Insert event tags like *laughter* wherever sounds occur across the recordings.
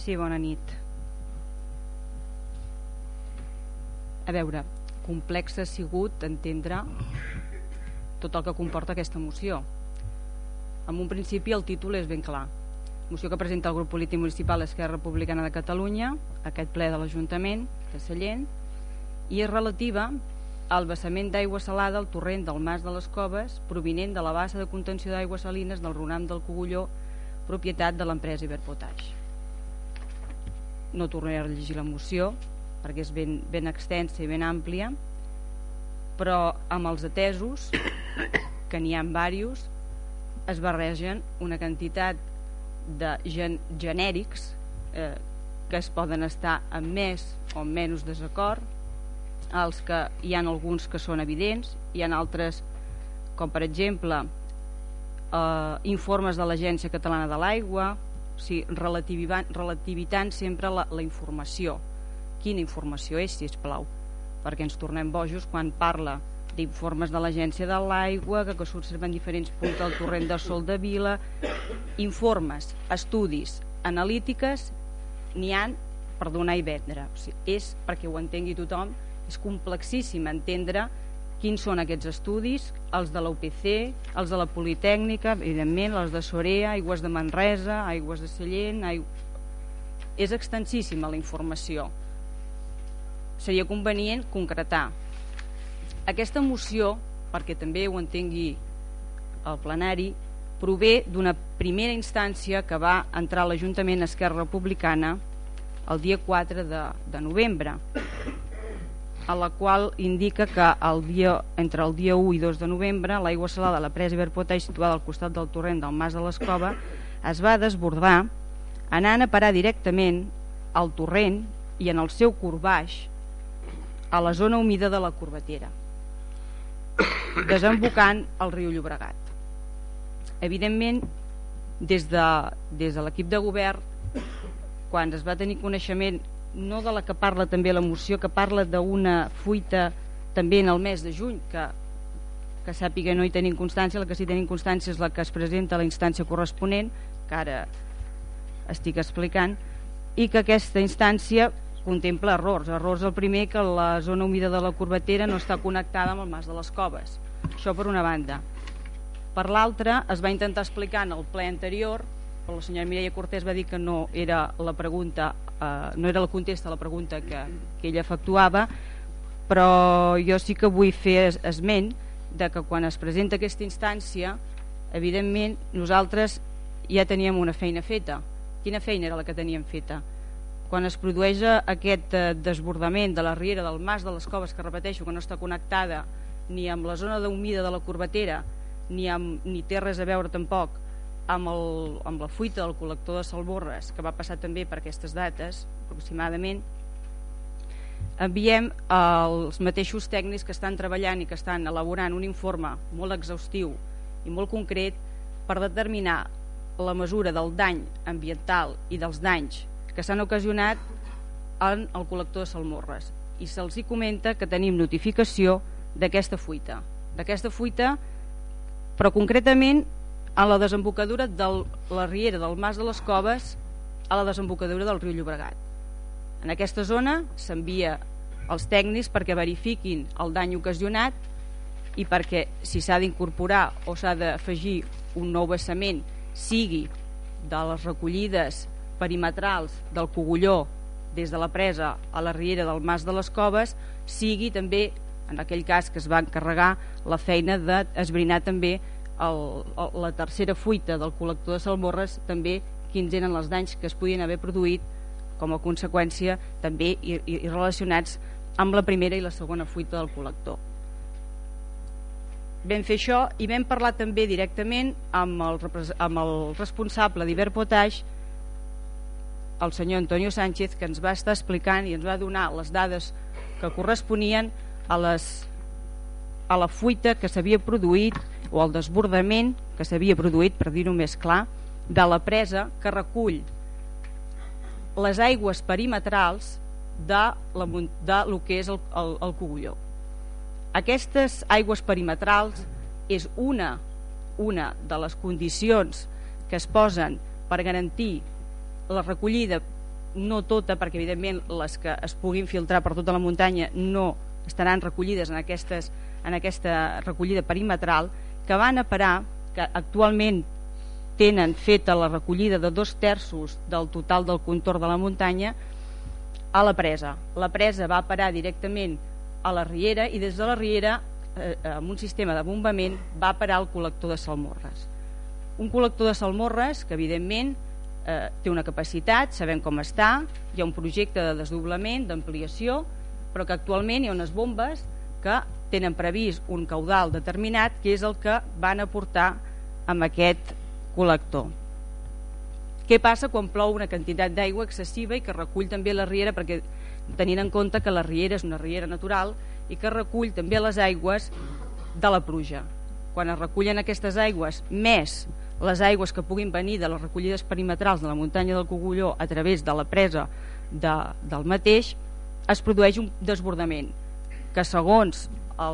Sí, bona nit. A veure, complex ha sigut entendre tot el que comporta aquesta moció. En un principi el títol és ben clar. Moció que presenta el grup polític municipal Esquerra Republicana de Catalunya, aquest ple de l'Ajuntament de Sallent, i és relativa al vessament d'aigua salada al torrent del Mas de les Coves provinent de la bassa de contenció d'aigües salines del Ronam del Cogulló, propietat de l'empresa Iberpotage. No tornaré a llegir la moció perquè és ben, ben extensa i ben àmplia, però amb els atesos, que n'hi ha diversos, es barregen una quantitat de gen genèrics eh, que es poden estar amb més o menys desacord, els que hi han alguns que són evidents, hi han altres, com per exemple eh, informes de l'Agència Catalana de l'Aigua, o sigui, relativitant sempre la, la informació. Quina informació és, si plau? Perquè ens tornem bojos quan parla d'informes de l'Agència de l'Aigua que, que s'observen diferents punts del torrent de Sol de Vila. Informes, estudis analítiques n'hi han per donar i vendre. O sigui, és perquè ho entengui tothom és complexíssim entendre quins són aquests estudis, els de la UPC, els de la Politècnica, evidentment, els de Sorea, aigües de Manresa, aigües de Sallent... Aigü... És extensíssima la informació. Seria convenient concretar. Aquesta moció, perquè també ho entengui el plenari, prové d'una primera instància que va entrar l'Ajuntament Esquerra Republicana el dia 4 de, de novembre a la qual indica que el dia, entre el dia 1 i 2 de novembre l'aigua salada de la presa Iberpotaix situada al costat del torrent del Mas de l'Escova es va desbordar anant a parar directament al torrent i en el seu curt baix a la zona humida de la Corbatera, desembocant el riu Llobregat. Evidentment, des de, des de l'equip de govern, quan es va tenir coneixement no de la que parla també la moció, que parla d'una fuita també en el mes de juny, que, que sàpiga no hi tenim constància, la que sí tenim constància és la que es presenta a la instància corresponent, que ara estic explicant, i que aquesta instància contempla errors. Errors el primer que la zona humida de la Corbatera no està connectada amb el Mas de les Coves. Això per una banda. Per l'altra, es va intentar explicar en el ple anterior, però la senyora Mireia Cortés va dir que no era la pregunta, eh, no era la contesta a la pregunta que, que ella efectuava, però jo sí que vull fer esment de que quan es presenta aquesta instància, evidentment nosaltres ja teníem una feina feta. Quina feina era la que teníem feta? quan es produeix aquest eh, desbordament de la riera del Mas de les Coves, que repeteixo que no està connectada ni amb la zona humida de la Corbatera, ni, amb, ni té res a veure tampoc amb, el, amb la fuita del col·lector de Salborres, que va passar també per aquestes dates, aproximadament, enviem els mateixos tècnics que estan treballant i que estan elaborant un informe molt exhaustiu i molt concret per determinar la mesura del dany ambiental i dels danys que s'han ocasionat en el col·lector de Salmorres. I se'ls hi comenta que tenim notificació d'aquesta fuita. D'aquesta fuita però concretament a la desembocadura de la riera del Mas de les Coves a la desembocadura del riu Llobregat. En aquesta zona s'envia els tècnics perquè verifiquin el dany ocasionat i perquè si s'ha d'incorporar o s'ha d'afegir un nou vessament sigui de les recollides perimetrals del Cogulló des de la presa a la riera del Mas de les Coves sigui també, en aquell cas que es va encarregar la feina d'esbrinar també el, el, la tercera fuita del col·lector de Salmorres també quins eren els danys que es podien haver produït com a conseqüència també i, i, relacionats amb la primera i la segona fuita del col·lector. Vam fer això i vam parlar també directament amb el, amb el responsable d'Iberpotage el senyor Antonio Sánchez que ens va estar explicant i ens va donar les dades que corresponien a, les, a la fuita que s'havia produït o al desbordament que s'havia produït, per dir-ho més clar, de la presa que recull les aigües perimetrals de, la, de lo que és el, el, el Cogulló. Aquestes aigües perimetrals és una, una de les condicions que es posen per garantir la recollida no tota, perquè evidentment les que es puguin filtrar per tota la muntanya no estaran recollides en, aquestes, en aquesta recollida perimetral, que van a parar, que actualment tenen feta la recollida de dos terços del total del contorn de la muntanya, a la presa. La presa va parar directament a la riera i des de la riera, eh, amb un sistema de bombament, va parar el col·lector de salmorres. Un col·lector de salmorres que, evidentment, eh, té una capacitat, sabem com està, hi ha un projecte de desdoblament, d'ampliació, però que actualment hi ha unes bombes que tenen previst un caudal determinat que és el que van aportar amb aquest col·lector. Què passa quan plou una quantitat d'aigua excessiva i que recull també la riera perquè tenint en compte que la riera és una riera natural i que recull també les aigües de la pluja. Quan es recullen aquestes aigües més les aigües que puguin venir de les recollides perimetrals de la muntanya del Cogulló a través de la presa de, del mateix, es produeix un desbordament que segons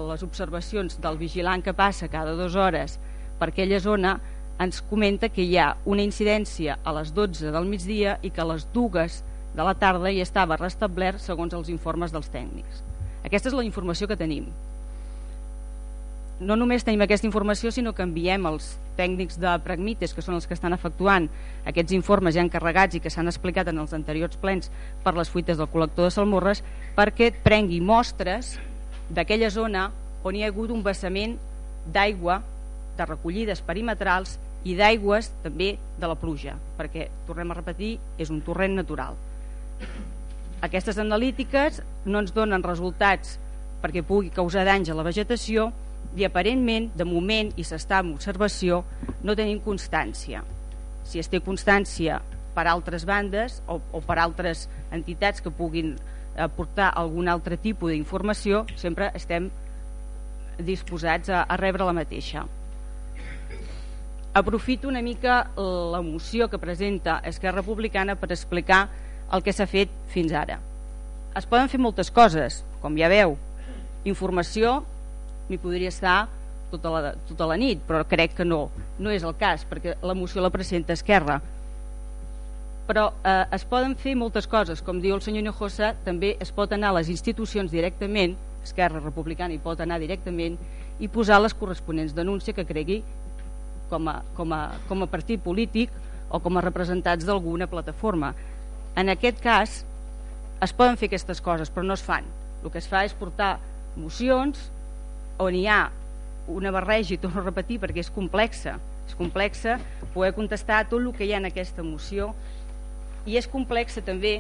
les observacions del vigilant que passa cada dues hores per aquella zona ens comenta que hi ha una incidència a les 12 del migdia i que a les dues de la tarda hi estava restablert segons els informes dels tècnics. Aquesta és la informació que tenim no només tenim aquesta informació sinó que enviem els tècnics de Pragmites que són els que estan efectuant aquests informes ja encarregats i que s'han explicat en els anteriors plens per les fuites del col·lector de Salmorres perquè prengui mostres d'aquella zona on hi ha hagut un vessament d'aigua de recollides perimetrals i d'aigües també de la pluja perquè, tornem a repetir, és un torrent natural aquestes analítiques no ens donen resultats perquè pugui causar danys a la vegetació i aparentment, de moment, i s'està en observació, no tenim constància. Si es té constància per altres bandes o, o per altres entitats que puguin aportar algun altre tipus d'informació, sempre estem disposats a, a rebre la mateixa. Aprofito una mica la moció que presenta Esquerra Republicana per explicar el que s'ha fet fins ara. Es poden fer moltes coses, com ja veu. Informació m'hi podria estar tota la, tota la nit, però crec que no, no és el cas, perquè la moció la presenta Esquerra. Però eh, es poden fer moltes coses, com diu el senyor Hinojosa, també es pot anar a les institucions directament, Esquerra Republicana hi pot anar directament, i posar les corresponents denúncia que cregui com a, com a, com a partit polític o com a representats d'alguna plataforma. En aquest cas, es poden fer aquestes coses, però no es fan. El que es fa és portar mocions on hi ha una barreja, i torno a repetir perquè és complexa, és complexa poder contestar tot el que hi ha en aquesta moció i és complexa també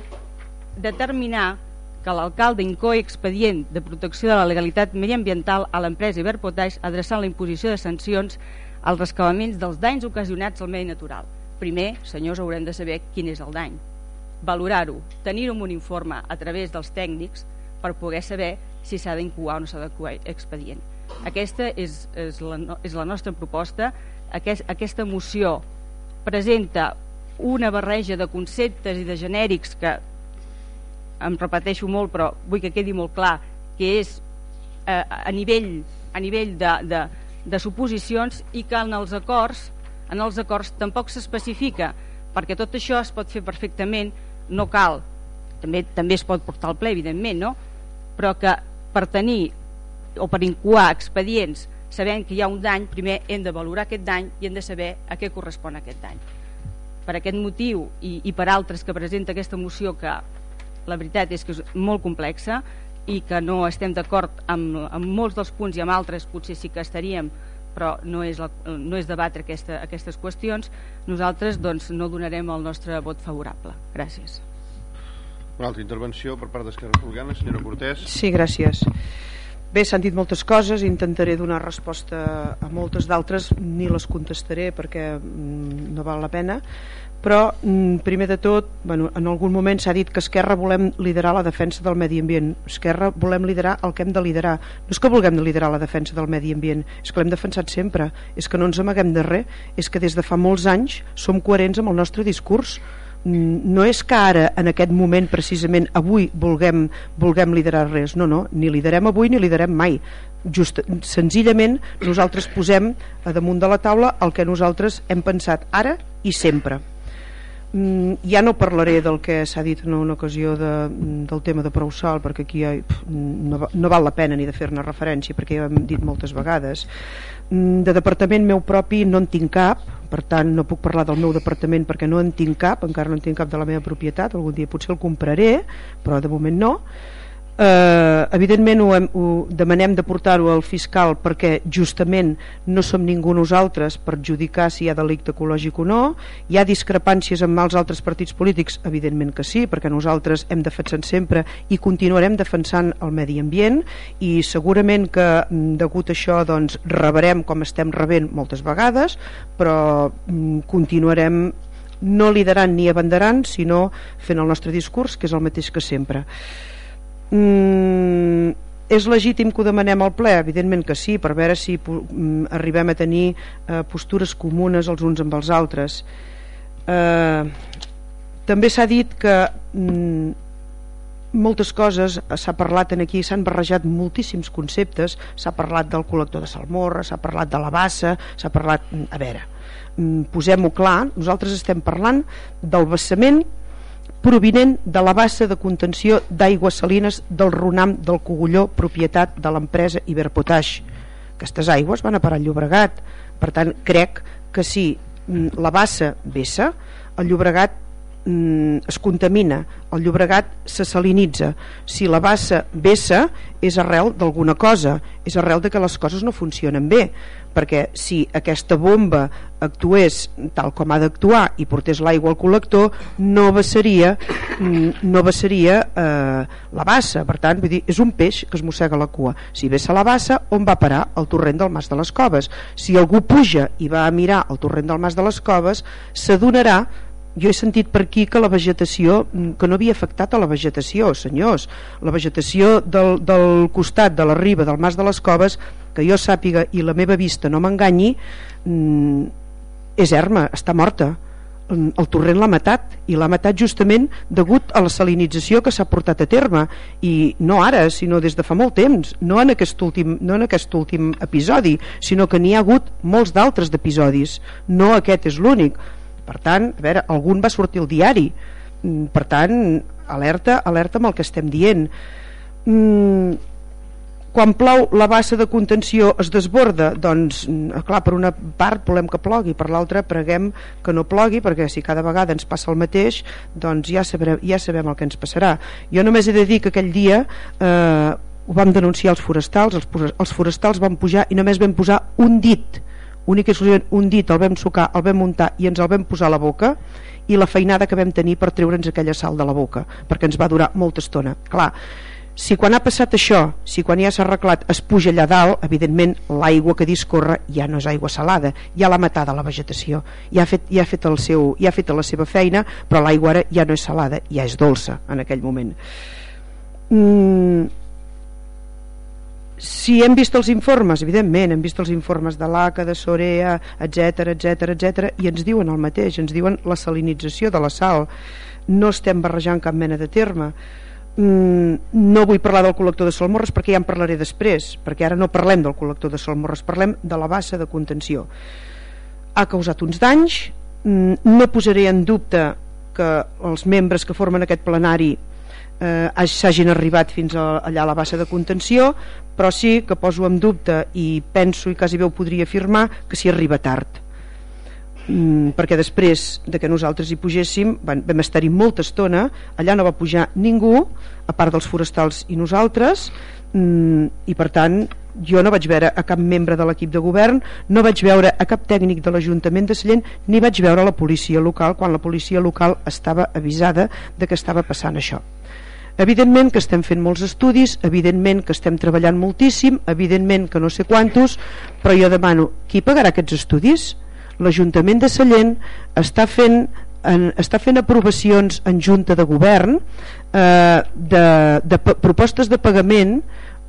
determinar que l'alcalde incoe expedient de protecció de la legalitat mediambiental a l'empresa Iberpotaix adreçant la imposició de sancions als rescabaments dels danys ocasionats al medi natural. Primer, senyors, haurem de saber quin és el dany. Valorar-ho, tenir-ho en un informe a través dels tècnics per poder saber si s'ha d'incoar o no s'ha d'incoar expedient. Aquesta és, és, la, és la nostra proposta. Aquest, aquesta moció presenta una barreja de conceptes i de genèrics que em repeteixo molt però vull que quedi molt clar que és eh, a nivell, a nivell de, de, de suposicions i que en els acords en els acords tampoc s'especifica perquè tot això es pot fer perfectament no cal, també, també es pot portar al ple evidentment no? però que per tenir o per incoar expedients sabent que hi ha un dany, primer hem de valorar aquest dany i hem de saber a què correspon aquest dany. Per aquest motiu i, i per altres que presenta aquesta moció que la veritat és que és molt complexa i que no estem d'acord amb, amb molts dels punts i amb altres potser sí que estaríem però no és, la, no és debatre aquesta, aquestes qüestions nosaltres doncs, no donarem el nostre vot favorable. Gràcies. Una altra intervenció per part d'Esquerra Republicana, senyora Cortés. Sí, gràcies. Bé, s'han dit moltes coses, intentaré donar resposta a moltes d'altres, ni les contestaré perquè mm, no val la pena, però mm, primer de tot, bueno, en algun moment s'ha dit que Esquerra volem liderar la defensa del medi ambient. Esquerra volem liderar el que hem de liderar. No és que vulguem liderar la defensa del medi ambient, és que l'hem defensat sempre, és que no ens amaguem de res, és que des de fa molts anys som coherents amb el nostre discurs no és que ara, en aquest moment precisament avui vulguem, vulguem liderar res, no, no, ni liderem avui ni liderem mai. Just, senzillament nosaltres posem a damunt de la taula el que nosaltres hem pensat ara i sempre. Mm, ja no parlaré del que s'ha dit en una ocasió de, del tema de prou sal perquè aquí ja, no, no val la pena ni de fer-ne referència perquè ja hem dit moltes vegades. Mm, de departament meu propi no en tinc cap per tant no puc parlar del meu departament perquè no en tinc cap, encara no en tinc cap de la meva propietat algun dia potser el compraré però de moment no eh, evidentment ho, hem, ho demanem de portar-ho al fiscal perquè justament no som ningú nosaltres per judicar si hi ha delicte ecològic o no. Hi ha discrepàncies amb els altres partits polítics? Evidentment que sí, perquè nosaltres hem defensat sempre i continuarem defensant el medi ambient i segurament que mm, degut a això doncs rebrem com estem rebent moltes vegades però mm, continuarem no liderant ni abanderant sinó fent el nostre discurs que és el mateix que sempre mm, és legítim que ho demanem al ple? Evidentment que sí, per veure si mm, arribem a tenir eh, postures comunes els uns amb els altres. Eh, també s'ha dit que mm, moltes coses s'ha parlat en aquí, s'han barrejat moltíssims conceptes, s'ha parlat del col·lector de salmorra, s'ha parlat de la bassa, s'ha parlat... Mm, a veure, mm, posem-ho clar, nosaltres estem parlant del vessament provinent de la bassa de contenció d'aigües salines del Runam del Cogulló, propietat de l'empresa Iberpotash. Aquestes aigües van a parar al Llobregat. Per tant, crec que si mm, la bassa vessa, el Llobregat mm, es contamina, el Llobregat se salinitza. Si la bassa vessa és arrel d'alguna cosa, és arrel de que les coses no funcionen bé perquè si aquesta bomba actués tal com ha d'actuar i portés l'aigua al col·lector no vessaria mm, no vessaria eh, la bassa. Per tant vull dir, és un peix que es mossega la cua. Si vessa la bassa on va parar? El torrent del Mas de les Coves. Si algú puja i va a mirar el torrent del Mas de les Coves s'adonarà jo he sentit per aquí que la vegetació mm, que no havia afectat a la vegetació senyors, la vegetació del, del costat de la riba del Mas de les Coves que jo sàpiga i la meva vista no m'enganyi mm, és erma, està morta. Mm, el torrent l'ha matat i l'ha matat justament degut a la salinització que s'ha portat a terme. I no ara, sinó des de fa molt temps no en aquest últim, no en aquest últim episodi, sinó que n'hi ha hagut molts d'altres d'episodis. No aquest és l'únic per tant, a veure, algun va sortir al diari. Mm, per tant, alerta alerta amb el que estem dient. Mm, quan plou la bassa de contenció es desborda doncs mm, clar, per una part volem que plogui per l'altra preguem que no plogui perquè si cada vegada ens passa el mateix doncs ja, sabrem, ja sabem el que ens passarà. Jo només he de dir que aquell dia eh, ho vam denunciar els forestals els, els forestals van pujar i només vam posar un dit únic i un dit el vam sucar, el vam muntar i ens el vam posar a la boca i la feinada que vam tenir per treure'ns aquella sal de la boca perquè ens va durar molta estona. Clar, si quan ha passat això si quan ja s'ha arreglat es puja allà dalt evidentment l'aigua que discorre ja no és aigua salada, ja l'ha matada la vegetació. Ja ha fet, ja ha fet, el seu, ja ha fet la seva feina però l'aigua ara ja no és salada ja és dolça en aquell moment. Mm, si hem vist els informes, evidentment hem vist els informes de l'ACA, de Sorea etc etc etc i ens diuen el mateix ens diuen la salinització de la sal. No estem barrejant cap mena de terme. Mm, no vull parlar del col·lector de salmorres perquè ja en parlaré després perquè ara no parlem del col·lector de salmorres parlem de la bassa de contenció. Ha causat uns danys. Mm, no posaré en dubte que els membres que formen aquest plenari eh, s'hagin arribat fins a, allà a la bassa de contenció però sí que poso en dubte i penso i quasi bé ho podria afirmar que s'hi arriba tard. Mm, perquè després de que nosaltres hi pugéssim van, vam estar-hi molta estona allà no va pujar ningú a part dels forestals i nosaltres mm, i per tant jo no vaig veure a cap membre de l'equip de govern no vaig veure a cap tècnic de l'Ajuntament de Sallent ni vaig veure la policia local quan la policia local estava avisada de que estava passant això Evidentment que estem fent molts estudis, evidentment que estem treballant moltíssim, evidentment que no sé quantos, però jo demano, qui pagarà aquests estudis? L'Ajuntament de Sallent està fent en, està fent aprovacions en Junta de Govern eh, de, de propostes de pagament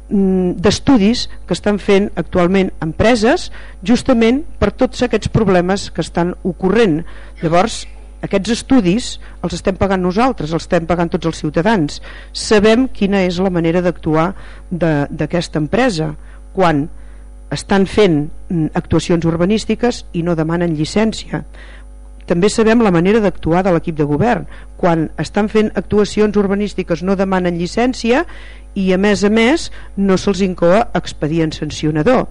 mm, d'estudis que estan fent actualment empreses justament per tots aquests problemes que estan ocorrent llavors aquests estudis els estem pagant nosaltres, els estem pagant tots els ciutadans. Sabem quina és la manera d'actuar d'aquesta empresa quan estan fent mm, actuacions urbanístiques i no demanen llicència. també sabem la manera d'actuar de l'equip de govern quan estan fent actuacions urbanístiques no demanen llicència i a més a més no se'ls incoa expedient sancionador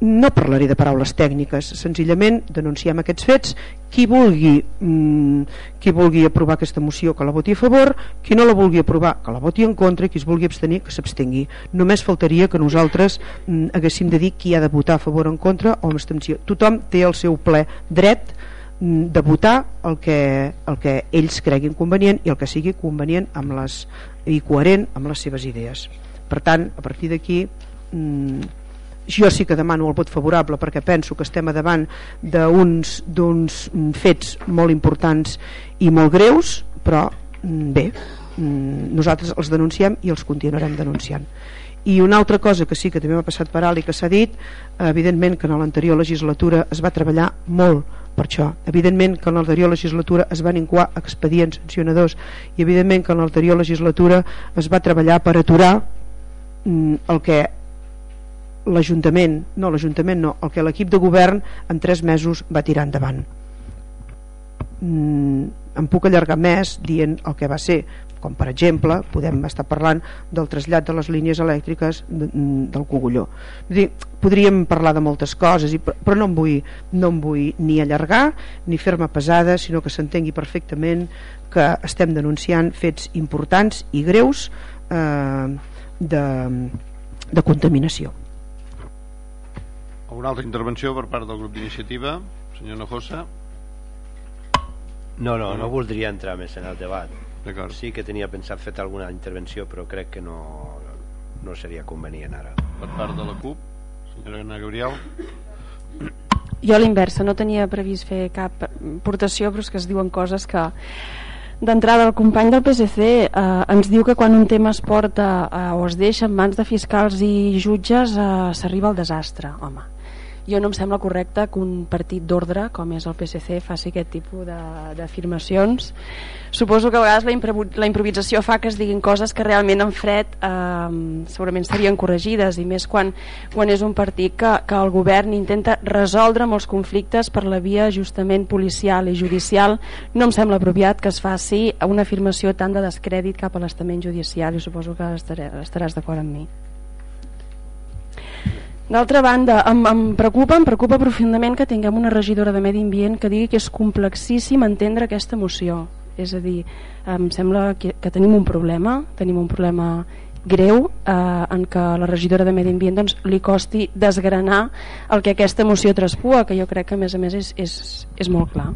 no parlaré de paraules tècniques senzillament denunciem aquests fets. Qui vulgui, mm, qui vulgui aprovar aquesta moció que la voti a favor. Qui no la vulgui aprovar que la voti en contra. I qui es vulgui abstenir que s'abstengui només faltaria que nosaltres mm, haguéssim de dir qui ha de votar a favor o en contra o amb abstenció. Tothom té el seu ple dret mm, de votar el que, el que ells creguin convenient i el que sigui convenient amb les, i coherent amb les seves idees. Per tant, a partir d'aquí mm, jo sí que demano el vot favorable perquè penso que estem davant d'uns fets molt importants i molt greus però mm, bé mm, nosaltres els denunciem i els continuarem denunciant. I una altra cosa que sí que també m'ha passat per alt i que s'ha dit evidentment que en l'anterior legislatura es va treballar molt per això, evidentment que en l'anterior legislatura es van incoar expedients sancionadors i evidentment que en l'anterior legislatura es va treballar per aturar mm, el que l'Ajuntament, no l'Ajuntament no, el que l'equip de govern en tres mesos va tirar endavant. Mm, em puc allargar més dient el que va ser, com per exemple podem estar parlant del trasllat de les línies elèctriques de, mm, del Cogulló. Dir, podríem parlar de moltes coses, i, però no em, vull, no em vull ni allargar ni fer-me pesada, sinó que s'entengui perfectament que estem denunciant fets importants i greus eh, de, de contaminació. Una altra intervenció per part del grup d'iniciativa, senyor Nojosa. No, no, no voldria entrar més en el debat. Sí que tenia pensat fer alguna intervenció, però crec que no, no seria convenient ara. Per part de la CUP, senyora Ana Gabriel. Jo a l'inversa, no tenia previst fer cap portació, però és que es diuen coses que d'entrada el company del PSC eh, ens diu que quan un tema es porta eh, o es deixa en mans de fiscals i jutges eh, s'arriba al desastre home, jo no em sembla correcte que un partit d'ordre com és el PSC faci aquest tipus d'afirmacions. Suposo que a vegades la, la improvisació fa que es diguin coses que realment en fred eh, segurament serien corregides i més quan, quan és un partit que, que el govern intenta resoldre molts conflictes per la via justament policial i judicial. No em sembla apropiat que es faci una afirmació tan de descrèdit cap a l'estament judicial i suposo que estaré, estaràs d'acord amb mi D'altra banda, em, em preocupa, em preocupa profundament que tinguem una regidora de Medi Ambient que digui que és complexíssim entendre aquesta moció. És a dir, em sembla que, que tenim un problema, tenim un problema greu eh, en què la regidora de Medi Ambient doncs, li costi desgranar el que aquesta moció traspua, que jo crec que a més a més és, és, és molt clar.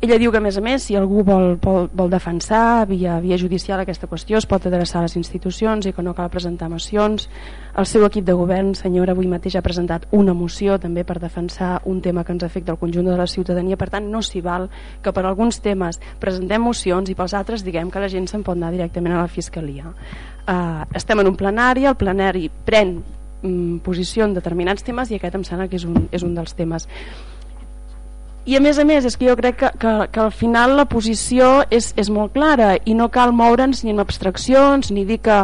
Ella diu que, a més a més, si algú vol, vol, vol defensar via, via judicial aquesta qüestió, es pot adreçar a les institucions i que no cal presentar mocions. El seu equip de govern, senyora, avui mateix ha presentat una moció també per defensar un tema que ens afecta al conjunt de la ciutadania. Per tant, no s'hi val que per alguns temes presentem mocions i pels altres diguem que la gent se'n pot anar directament a la Fiscalia. Uh, estem en un plenari, el plenari pren mm, posició en determinats temes i aquest em sembla que és un, és un dels temes i a més a més és que jo crec que, que, que al final la posició és, és molt clara i no cal moure'ns ni en abstraccions ni dir que,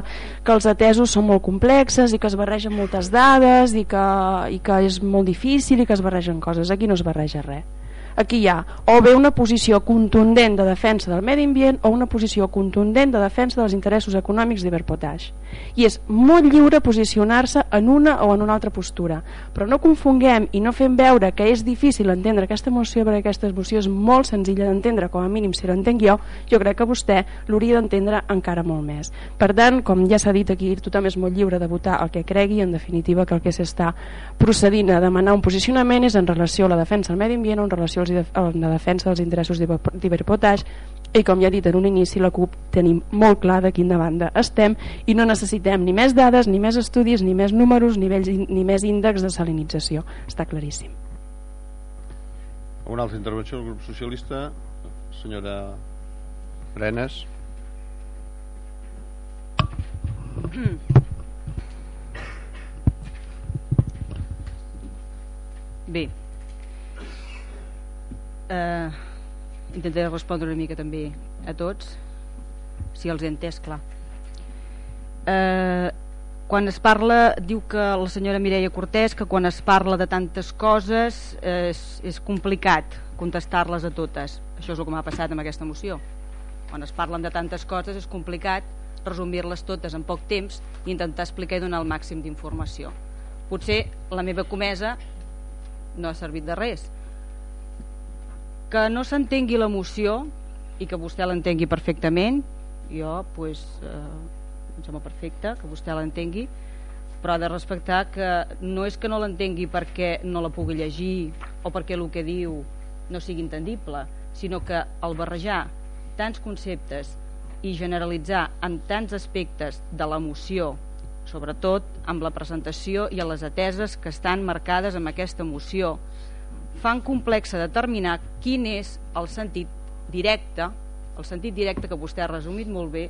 que els atesos són molt complexes i que es barregen moltes dades i que, i que és molt difícil i que es barregen coses, aquí no es barreja res aquí hi ha o bé una posició contundent de defensa del medi ambient o una posició contundent de defensa dels interessos econòmics d'Iberpotash i és molt lliure posicionar-se en una o en una altra postura. Però no confonguem i no fem veure que és difícil entendre aquesta moció perquè aquesta moció és molt senzilla d'entendre com a mínim si l'entenc jo jo crec que vostè l'hauria d'entendre encara molt més. Per tant, com ja s'ha dit aquí tothom és molt lliure de votar el que cregui en definitiva que el que s'està procedint a demanar un posicionament és en relació a la defensa del medi ambient o en relació els, en la defensa dels interessos d'Iberpotash i com ja he dit en un inici la CUP tenim molt clar de quina banda estem i no necessitem ni més dades, ni més estudis, ni més números, ni, més, ni més índexs de salinització. Està claríssim. Una altra intervenció del grup socialista. Senyora Brenes Bé, eh, intentaré respondre una mica també a tots si els he entès clar eh, quan es parla, diu que la senyora Mireia Cortés, que quan es parla de tantes coses és, és complicat contestar-les a totes. Això és el que m'ha passat amb aquesta moció. Quan es parlen de tantes coses és complicat resumir-les totes en poc temps i intentar explicar i donar el màxim d'informació. Potser la meva comesa no ha servit de res. Que no s'entengui l'emoció i que vostè l'entengui perfectament, jo pues, eh, em sembla perfecte que vostè l'entengui, però ha de respectar que no és que no l'entengui perquè no la pugui llegir o perquè el que diu no sigui entendible, sinó que al barrejar tants conceptes i generalitzar en tants aspectes de l'emoció, sobretot amb la presentació i a les ateses que estan marcades amb aquesta moció, fan complexa determinar quin és el sentit directe el sentit directe que vostè ha resumit molt bé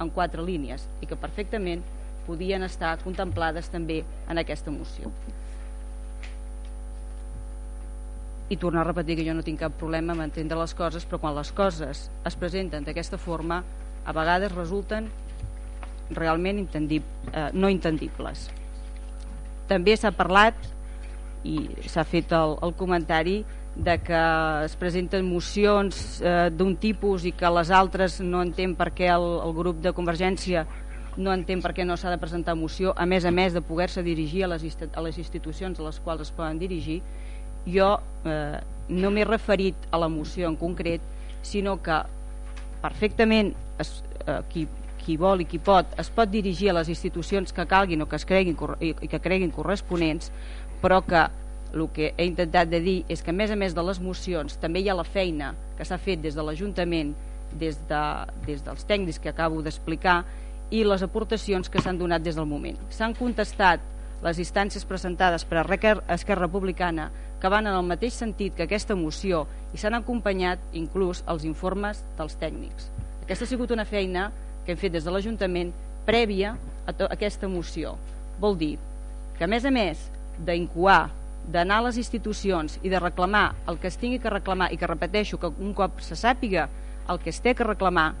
en quatre línies i que perfectament podien estar contemplades també en aquesta moció. I tornar a repetir que jo no tinc cap problema en entendre les coses, però quan les coses es presenten d'aquesta forma, a vegades resulten realment intendib eh, no entendibles. També s'ha parlat i s'ha fet el, el comentari de que es presenten mocions eh, d'un tipus i que les altres no entén per què el, el grup de Convergència no entén per què no s'ha de presentar moció, a més a més de poder-se dirigir a les, a les institucions a les quals es poden dirigir, jo eh, no m'he referit a la moció en concret, sinó que perfectament es, eh, qui, qui vol i qui pot es pot dirigir a les institucions que calguin o que es creguin, i que creguin corresponents, però que el que he intentat de dir és que a més a més de les mocions també hi ha la feina que s'ha fet des de l'Ajuntament des, de, des dels tècnics que acabo d'explicar i les aportacions que s'han donat des del moment. S'han contestat les instàncies presentades per a Esquerra Republicana que van en el mateix sentit que aquesta moció i s'han acompanyat inclús els informes dels tècnics. Aquesta ha sigut una feina que hem fet des de l'Ajuntament prèvia a, aquesta moció. Vol dir que a més a més d'incoar d'anar a les institucions i de reclamar el que es tingui que reclamar i que repeteixo que un cop se sàpiga el que es té que reclamar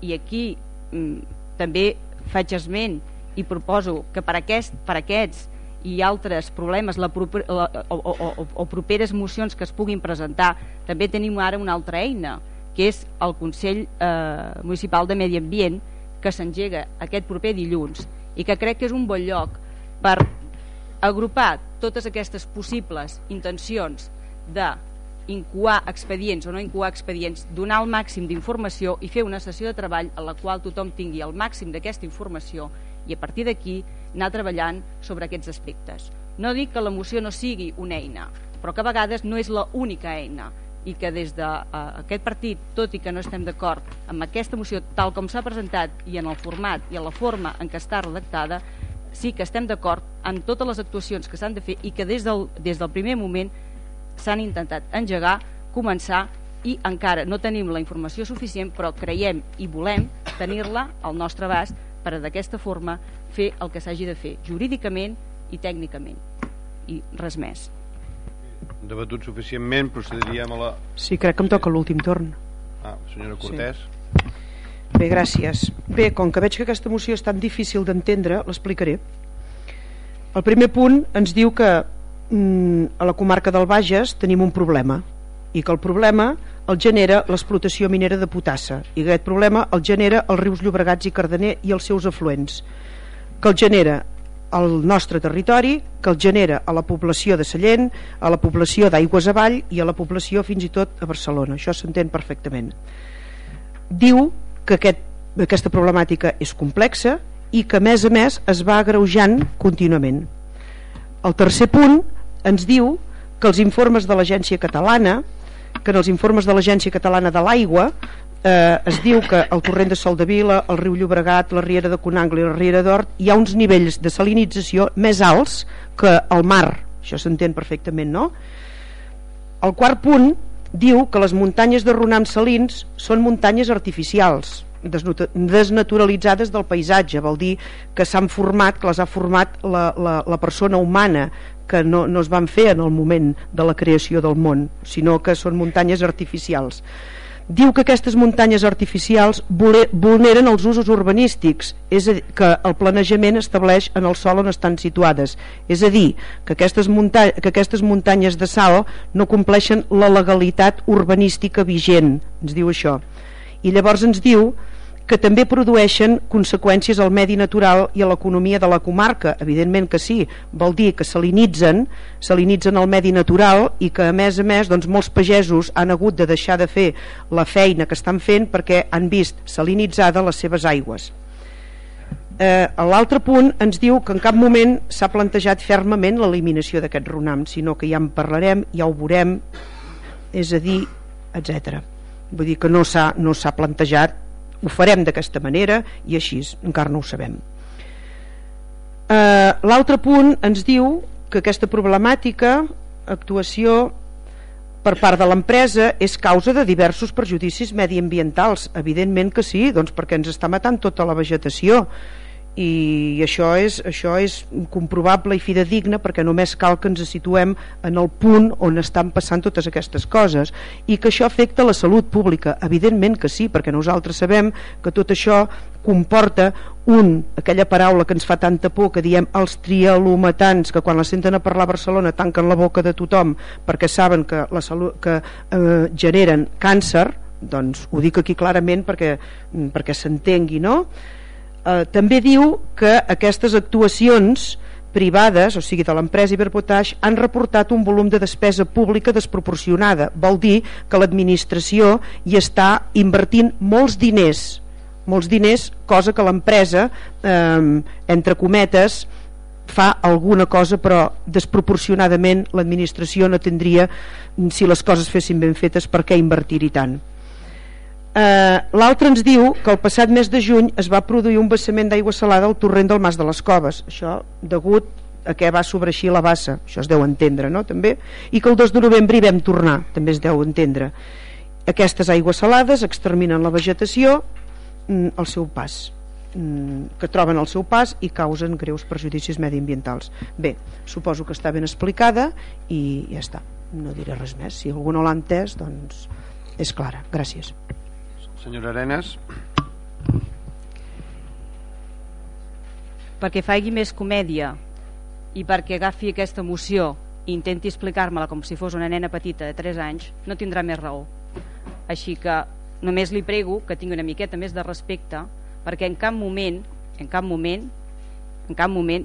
i aquí mm, també faig esment i proposo que per, aquest, per aquests i altres problemes la, la, o, o, o, o properes mocions que es puguin presentar també tenim ara una altra eina que és el Consell eh, Municipal de Medi Ambient que s'engega aquest proper dilluns i que crec que és un bon lloc per agrupar totes aquestes possibles intencions de incoar expedients o no incoar expedients, donar el màxim d'informació i fer una sessió de treball en la qual tothom tingui el màxim d'aquesta informació i a partir d'aquí anar treballant sobre aquests aspectes. No dic que la moció no sigui una eina, però que a vegades no és l'única eina i que des d'aquest de, uh, partit, tot i que no estem d'acord amb aquesta moció tal com s'ha presentat i en el format i en la forma en què està redactada, sí que estem d'acord en totes les actuacions que s'han de fer i que des del, des del primer moment s'han intentat engegar, començar i encara no tenim la informació suficient però creiem i volem tenir-la al nostre abast per d'aquesta forma fer el que s'hagi de fer jurídicament i tècnicament. I res més. Debatut suficientment procediríem a la... Sí, crec que em toca l'últim torn. Ah, senyora Cortés. sí. Bé, gràcies. Bé, com que veig que aquesta moció és tan difícil d'entendre, l'explicaré. El primer punt ens diu que mm, a la comarca del Bages tenim un problema i que el problema el genera l'explotació minera de potassa i aquest problema el genera els rius Llobregats i Cardener i els seus afluents que el genera al nostre territori, que el genera a la població de Sallent, a la població d'Aigües Avall i a la població fins i tot a Barcelona. Això s'entén perfectament. Diu que aquest, aquesta problemàtica és complexa i que a més a més es va agreujant contínuament. El tercer punt ens diu que els informes de l'Agència Catalana que en els informes de l'Agència Catalana de l'Aigua eh, es diu que el torrent de Sol de Vila, el riu Llobregat, la riera de Conangle i la riera d'Hort hi ha uns nivells de salinització més alts que el mar, això s'entén perfectament, no? El quart punt diu que les muntanyes de Ronam Salins són muntanyes artificials desnaturalitzades del paisatge vol dir que s'han format que les ha format la, la, la persona humana que no, no es van fer en el moment de la creació del món sinó que són muntanyes artificials diu que aquestes muntanyes artificials vulneren els usos urbanístics, és a dir, que el planejament estableix en el sol on estan situades. És a dir, que aquestes, que aquestes muntanyes de sal no compleixen la legalitat urbanística vigent, ens diu això. I llavors ens diu que també produeixen conseqüències al medi natural i a l'economia de la comarca, evidentment que sí, vol dir que salinitzen, salinitzen el medi natural i que a més a més doncs, molts pagesos han hagut de deixar de fer la feina que estan fent perquè han vist salinitzada les seves aigües. Eh, L'altre punt ens diu que en cap moment s'ha plantejat fermament l'eliminació d'aquest runam, sinó que ja en parlarem, ja ho veurem, és a dir, etc. Vull dir que no s'ha no plantejat ho farem d'aquesta manera i així, encara no ho sabem. Eh, l'altre punt ens diu que aquesta problemàtica actuació per part de l'empresa és causa de diversos perjudicis mediambientals. Evidentment que sí, doncs perquè ens està matant tota la vegetació i això és, això és comprovable i fidedigna perquè només cal que ens situem en el punt on estan passant totes aquestes coses i que això afecta la salut pública evidentment que sí, perquè nosaltres sabem que tot això comporta un, aquella paraula que ens fa tanta por que diem els trialometans que quan la senten a parlar a Barcelona tanquen la boca de tothom perquè saben que, la salut, que eh, generen càncer doncs ho dic aquí clarament perquè, perquè s'entengui no? Eh, també diu que aquestes actuacions privades, o sigui de l'empresa Iberpotash, han reportat un volum de despesa pública desproporcionada. Vol dir que l'administració hi està invertint molts diners, molts diners, cosa que l'empresa, eh, entre cometes, fa alguna cosa però desproporcionadament l'administració no tindria si les coses fessin ben fetes per què invertir-hi tant Eh, L'altre ens diu que el passat mes de juny es va produir un vessament d'aigua salada al torrent del Mas de les Coves, això degut a què va sobreixir la bassa, això es deu entendre, no? també i que el 2 de novembre hi vam tornar, també es deu entendre. Aquestes aigües salades exterminen la vegetació mm, al seu pas mm, que troben el seu pas i causen greus perjudicis mediambientals. Bé, suposo que està ben explicada i ja està, no diré res més. Si algú no l'ha entès, doncs és clara. Gràcies. Senyora Arenas. Perquè faci més comèdia i perquè agafi aquesta emoció i intenti explicar-me-la com si fos una nena petita de 3 anys, no tindrà més raó. Així que només li prego que tingui una miqueta més de respecte perquè en cap moment, en cap moment, en cap moment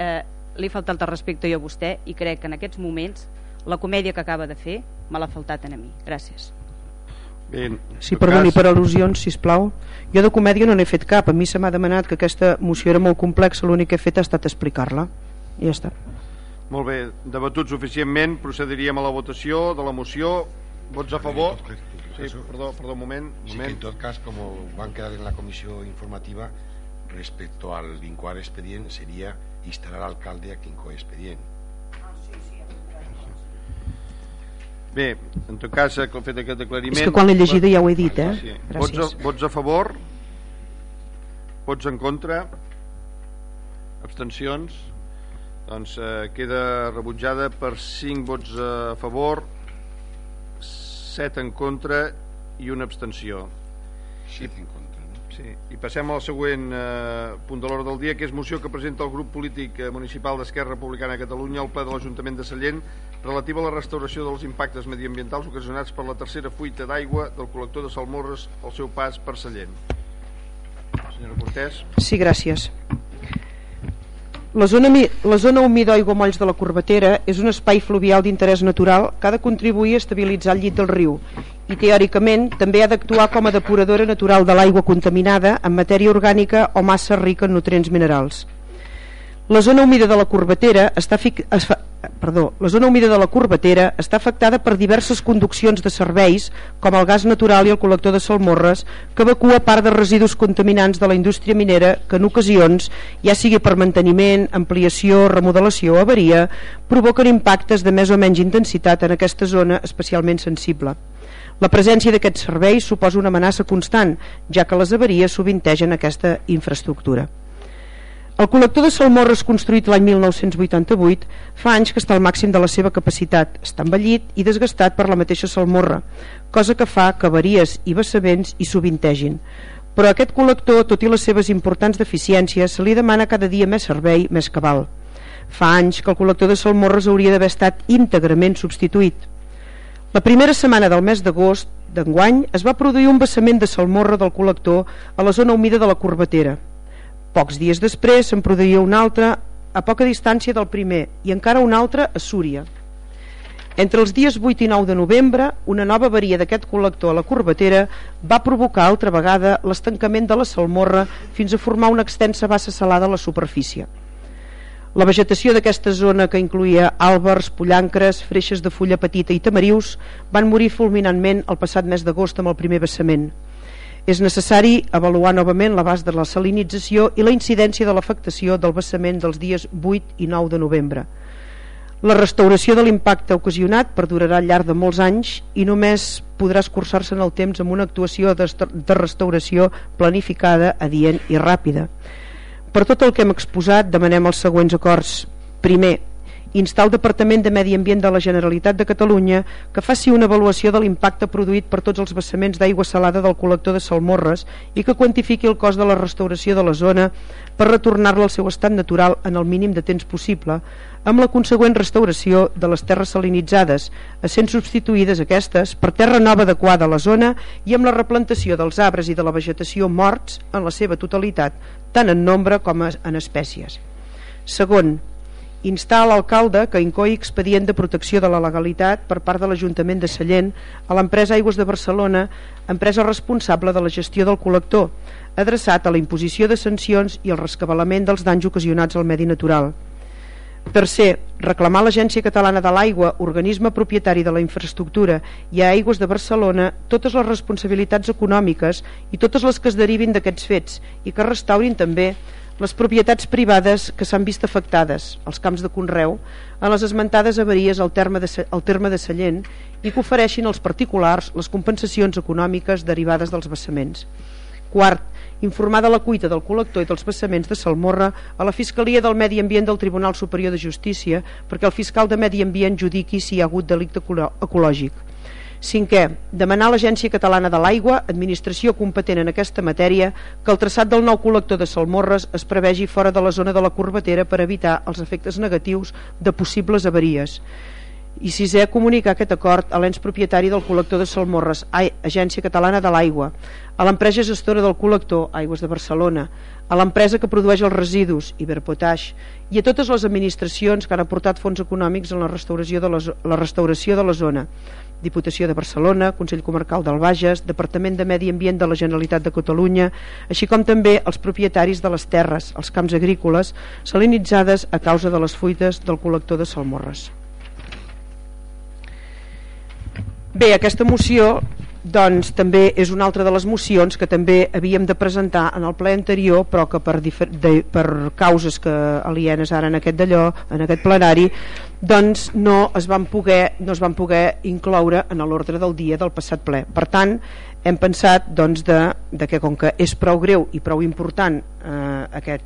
eh, li ha faltat el respecte jo a vostè i crec que en aquests moments la comèdia que acaba de fer me l'ha faltat a mi. Gràcies. Bé, sí, perdoni, cas... per al·lusions, si plau. Jo de comèdia no n'he fet cap. A mi se m'ha demanat que aquesta moció era molt complexa, l'únic que he fet ha estat explicar-la. I ja està. Molt bé, debatut suficientment, procediríem a la votació de la moció. Vots a favor? Sí, perdó, perdó, un moment. Un sí, moment. en tot cas, com van quedar en la comissió informativa, respecto al vincular expedient, sería instar al alcalde a que incoe Bé, en tot cas, que fet aquest aclariment... És que quan l'he llegida ja ho he dit, eh? Sí. Vots, a, vots a favor? Vots en contra? Abstencions? Doncs eh, queda rebutjada per 5 vots a favor, 7 en contra i una abstenció. 7 en contra. Sí. I passem al següent eh, punt de l'hora del dia, que és moció que presenta el grup polític eh, municipal d'Esquerra Republicana de Catalunya al ple de l'Ajuntament de Sallent relativa a la restauració dels impactes mediambientals ocasionats per la tercera fuita d'aigua del col·lector de Salmorres al seu pas per Sallent. Senyora Cortés. Sí, gràcies. La zona, la zona humida Molls de la Corbatera és un espai fluvial d'interès natural que ha de contribuir a estabilitzar el llit del riu i teòricament també ha d'actuar com a depuradora natural de l'aigua contaminada en matèria orgànica o massa rica en nutrients minerals. La zona humida de la Corbatera està, perdó, la zona humida de la Corbatera està afectada per diverses conduccions de serveis, com el gas natural i el col·lector de salmorres, que evacua part de residus contaminants de la indústria minera que en ocasions, ja sigui per manteniment, ampliació, remodelació o avaria, provoquen impactes de més o menys intensitat en aquesta zona especialment sensible. La presència d'aquests serveis suposa una amenaça constant, ja que les avaries sovintegen aquesta infraestructura. El col·lector de salmorres construït l'any 1988 fa anys que està al màxim de la seva capacitat, està envellit i desgastat per la mateixa salmorra, cosa que fa que avaries i vessaments hi sovintegin. Però aquest col·lector, tot i les seves importants deficiències, se li demana cada dia més servei, més cabal. Fa anys que el col·lector de salmorres hauria d'haver estat íntegrament substituït. La primera setmana del mes d'agost d'enguany es va produir un vessament de salmorra del col·lector a la zona humida de la Corbatera. Pocs dies després se'n produïa un altre a poca distància del primer i encara un altre a Súria. Entre els dies 8 i 9 de novembre, una nova avaria d'aquest col·lector a la Corbatera va provocar altra vegada l'estancament de la salmorra fins a formar una extensa bassa salada a la superfície. La vegetació d'aquesta zona, que incluïa àlbers, pollancres, freixes de fulla petita i tamarius, van morir fulminantment el passat mes d'agost amb el primer vessament. És necessari avaluar novament l'abast de la salinització i la incidència de l'afectació del vessament dels dies 8 i 9 de novembre. La restauració de l'impacte ocasionat perdurarà al llarg de molts anys i només podrà escurçar-se en el temps amb una actuació de restauració planificada, adient i ràpida. Per tot el que hem exposat, demanem els següents acords. Primer, instar el Departament de Medi Ambient de la Generalitat de Catalunya que faci una avaluació de l'impacte produït per tots els vessaments d'aigua salada del col·lector de Salmorres i que quantifiqui el cost de la restauració de la zona per retornar-la al seu estat natural en el mínim de temps possible amb la consegüent restauració de les terres salinitzades, essent substituïdes aquestes per terra nova adequada a la zona i amb la replantació dels arbres i de la vegetació morts en la seva totalitat tant en nombre com en espècies. Segon, instar a l'alcalde que incoi expedient de protecció de la legalitat per part de l'Ajuntament de Sallent a l'empresa Aigües de Barcelona, empresa responsable de la gestió del col·lector, adreçat a la imposició de sancions i el rescabalament dels danys ocasionats al medi natural. Tercer, reclamar a l'Agència Catalana de l'Aigua, organisme propietari de la infraestructura, i a Aigües de Barcelona totes les responsabilitats econòmiques i totes les que es derivin d'aquests fets i que restaurin també les propietats privades que s'han vist afectades, els camps de Conreu, a les esmentades avaries al terme de, al terme de Sallent i que ofereixin als particulars les compensacions econòmiques derivades dels vessaments. Quart, informar de la cuita del col·lector i dels vessaments de Salmorra a la Fiscalia del Medi Ambient del Tribunal Superior de Justícia perquè el fiscal de Medi Ambient judiqui si hi ha hagut delicte ecològic. Cinquè, demanar a l'Agència Catalana de l'Aigua, administració competent en aquesta matèria, que el traçat del nou col·lector de Salmorres es prevegi fora de la zona de la curvatera per evitar els efectes negatius de possibles avaries. I sisè, comunicar aquest acord a l'ens propietari del col·lector de Salmorres, Agència Catalana de l'Aigua, a l'empresa gestora del col·lector, Aigües de Barcelona, a l'empresa que produeix els residus, Iberpotash, i a totes les administracions que han aportat fons econòmics en la restauració de la, la, restauració de la zona, Diputació de Barcelona, Consell Comarcal del Bages, Departament de Medi Ambient de la Generalitat de Catalunya, així com també els propietaris de les terres, els camps agrícoles, salinitzades a causa de les fuites del col·lector de Salmorres. Bé, aquesta moció doncs també és una altra de les mocions que també havíem de presentar en el ple anterior però que per, de, per causes que alienes ara en aquest d'allò en aquest plenari doncs no es van poder, no es van poder incloure en l'ordre del dia del passat ple. Per tant hem pensat doncs, de, de que com que és prou greu i prou important eh, aquest,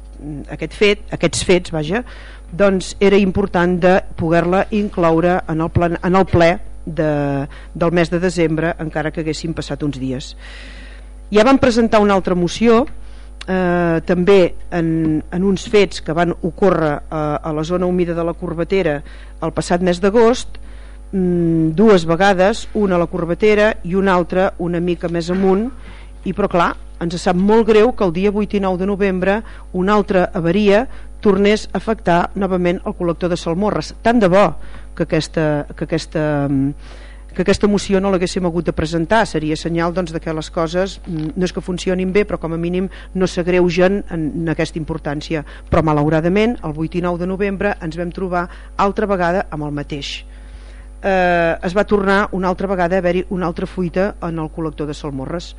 aquest fet, aquests fets vaja, doncs era important de poder-la incloure en el, plan, en el ple de, del mes de desembre encara que haguessin passat uns dies. Ja van presentar una altra moció eh, també en, en uns fets que van ocórrer a, a la zona humida de la Corbatera el passat mes d'agost. Mm, dues vegades, una a la Corbatera i una altra una mica més amunt. I però clar, ens sap molt greu que el dia 8 i 9 de novembre una altra avaria tornés a afectar novament el col·lector de Salmorres. Tant de bo que aquesta, que aquesta, que aquesta moció no l'haguéssim hagut de presentar. Seria senyal doncs, de que les coses mm, no és que funcionin bé però com a mínim no s'agreugen en, en aquesta importància. Però malauradament el 8 i 9 de novembre ens vam trobar altra vegada amb el mateix. Eh, es va tornar una altra vegada a haver-hi una altra fuita en el col·lector de Salmorres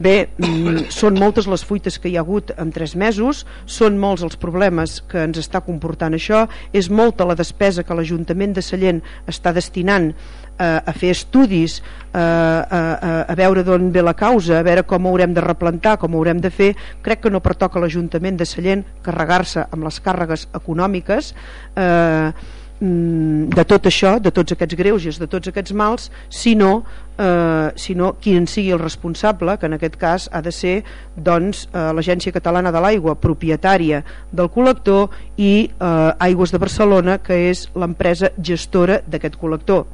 Bé, mm, són moltes les fuites que hi ha hagut en tres mesos, són molts els problemes que ens està comportant això, és molta la despesa que l'Ajuntament de Sallent està destinant eh, a fer estudis, eh, a, a, a veure d'on ve la causa, a veure com haurem de replantar, com haurem de fer. Crec que no pertoca l'Ajuntament de Sallent carregar-se amb les càrregues econòmiques eh, de tot això, de tots aquests greuges, de tots aquests mals, sinó, eh, sinó qui en sigui el responsable, que en aquest cas ha de ser doncs, eh, l'Agència Catalana de l'Aigua, propietària del col·lector, i eh, Aigües de Barcelona, que és l'empresa gestora d'aquest col·lector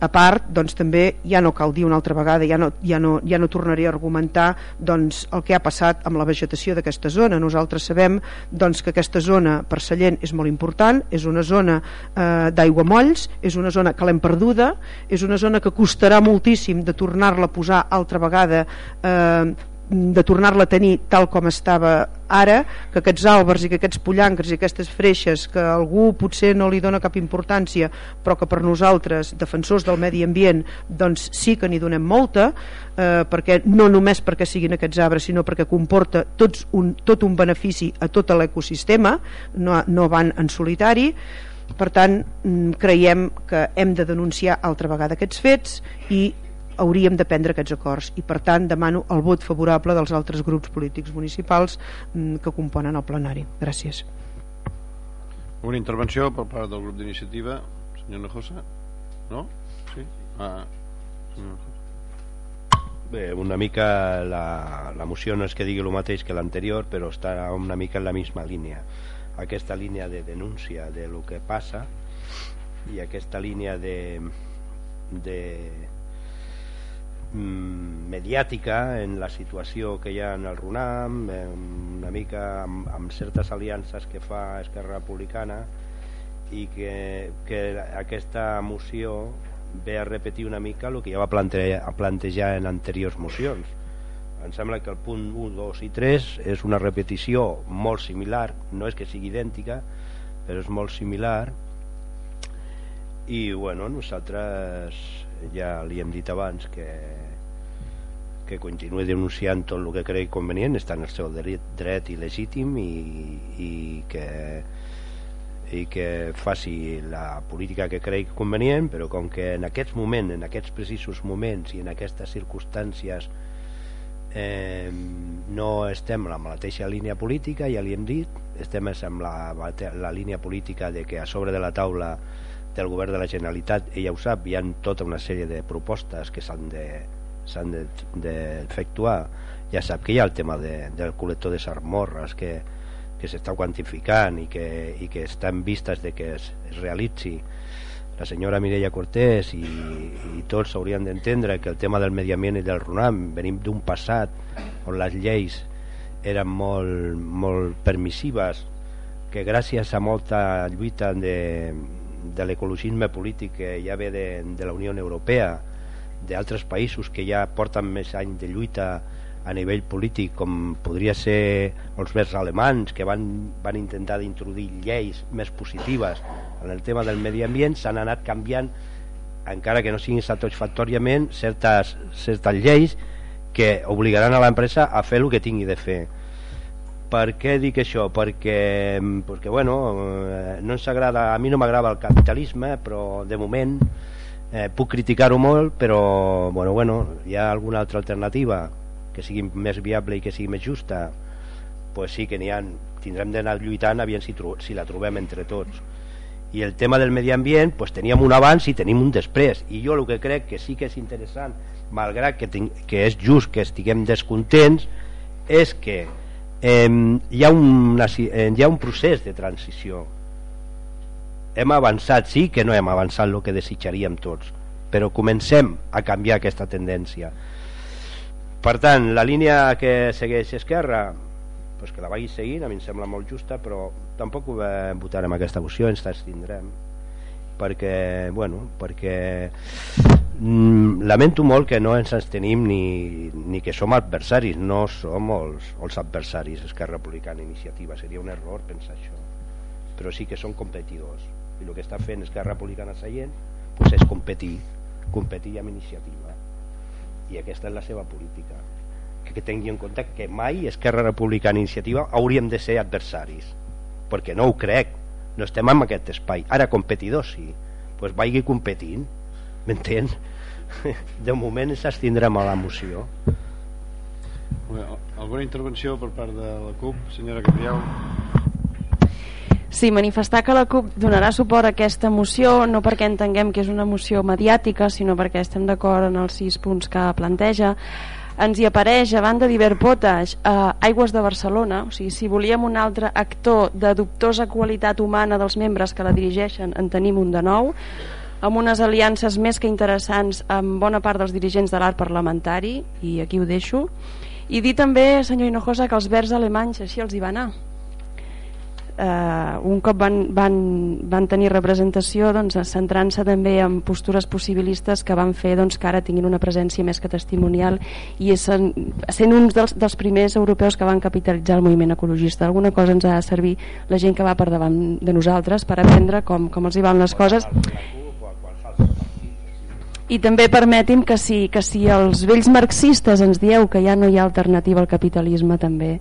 a part doncs, també ja no cal dir una altra vegada ja no, ja no, ja no tornaré a argumentar doncs, el que ha passat amb la vegetació d'aquesta zona. Nosaltres sabem doncs, que aquesta zona per Sallent és molt important és una zona eh, d'aigua molls és una zona que l'hem perduda és una zona que costarà moltíssim de tornar-la a posar altra vegada eh, de tornar-la a tenir tal com estava ara, que aquests àlbers i que aquests pollancres i aquestes freixes que algú potser no li dona cap importància però que per nosaltres, defensors del medi ambient doncs sí que n'hi donem molta eh, perquè no només perquè siguin aquests arbres sinó perquè comporta tots un, tot un benefici a tot l'ecosistema no, no van en solitari. Per tant mm, creiem que hem de denunciar altra vegada aquests fets i hauríem de prendre aquests acords i per tant demano el vot favorable dels altres grups polítics municipals mm, que componen el plenari. Gràcies. Una intervenció per part del grup d'iniciativa senyor Nojosa? No? Sí? Ah, Bé, una mica la, la moció no és que digui el mateix que l'anterior però està una mica en la misma línia aquesta línia de denúncia de lo que passa i aquesta línia de, de mediàtica en la situació que hi ha en el RUNAM, una mica amb, amb certes aliances que fa Esquerra Republicana i que, que aquesta moció ve a repetir una mica el que ja va plantejar, a plantejar en anteriors mocions. Em sembla que el punt 1, 2 i 3 és una repetició molt similar, no és que sigui idèntica, però és molt similar i bueno, nosaltres ja li hem dit abans que que continuï denunciant tot el que cregui convenient està en el seu dret, dret i legítim i, i que i que faci la política que cregui convenient però com que en aquests moments en aquests precisos moments i en aquestes circumstàncies eh, no estem en la mateixa línia política ja li hem dit estem en la, la línia política de que a sobre de la taula del govern de la Generalitat ella ho sap, hi ha tota una sèrie de propostes que s'han de s'han d'efectuar de, ja sap que hi ha el tema de, del col·lector de sarmorres que, que s'està quantificant i que, i que estan vistes de que es, es realitzi. La senyora Mireia Cortés i, i tots haurien d'entendre que el tema del medi ambient i del RUNAM venim d'un passat on les lleis eren molt, molt permissives que gràcies a molta lluita de, de l'ecologisme polític que ja ve de, de la Unió Europea d'altres països que ja porten més anys de lluita a nivell polític com podria ser els vers alemans que van, van intentar d'introduir lleis més positives en el tema del medi ambient s'han anat canviant encara que no siguin satisfactòriament certes, certes lleis que obligaran a l'empresa a fer el que tingui de fer per què dic això? perquè, perquè bueno, eh, no ens agrada, a mi no m'agrada el capitalisme però de moment eh, puc criticar-ho molt però bueno, bueno, hi ha alguna altra alternativa que sigui més viable i que sigui més justa pues sí que n'hi ha. Tindrem d'anar lluitant aviam si, si la trobem entre tots. I el tema del medi ambient pues teníem un abans i tenim un després. I jo el que crec que sí que és interessant malgrat que, que és just que estiguem descontents és que eh, hi, ha un, eh, hi ha un procés de transició hem avançat, sí que no hem avançat el que desitjaríem tots, però comencem a canviar aquesta tendència. Per tant, la línia que segueix Esquerra, pues que la vagi seguint, a mi em sembla molt justa, però tampoc ho votarem aquesta moció, ens t'estindrem perquè, bueno, perquè mm, lamento molt que no ens tenim ni, ni que som adversaris, no som els, els adversaris, Esquerra Republicana Iniciativa, seria un error pensar això, però sí que són competidors i el que està fent Esquerra Republicana Seient pues és competir competir amb iniciativa. I aquesta és la seva política. Que, tingui en compte que mai Esquerra Republicana Iniciativa hauríem de ser adversaris perquè no ho crec. No estem en aquest espai. Ara competidors sí. Pues vagi competint m'entens? *laughs* de moment s'estindrem a la moció. Alguna intervenció per part de la CUP? Senyora Gabriel Sí, manifestar que la CUP donarà suport a aquesta moció no perquè entenguem que és una moció mediàtica, sinó perquè estem d'acord en els sis punts que planteja. Ens hi apareix, a banda d'Iberpotash, eh, Aigües de Barcelona, o sigui, si volíem un altre actor de dubtosa qualitat humana dels membres que la dirigeixen, en tenim un de nou, amb unes aliances més que interessants amb bona part dels dirigents de l'art parlamentari, i aquí ho deixo, i dir també, senyor Hinojosa, que els verds alemanys així els hi va anar eh, un cop van, van, van tenir representació doncs, centrant-se també en postures possibilistes que van fer doncs, que ara tinguin una presència més que testimonial i sent, sent uns dels, dels primers europeus que van capitalitzar el moviment ecologista. Alguna cosa ens ha de servir la gent que va per davant de nosaltres per aprendre com, com els hi van les coses. I també permeti'm que si, que si els vells marxistes ens dieu que ja no hi ha alternativa al capitalisme també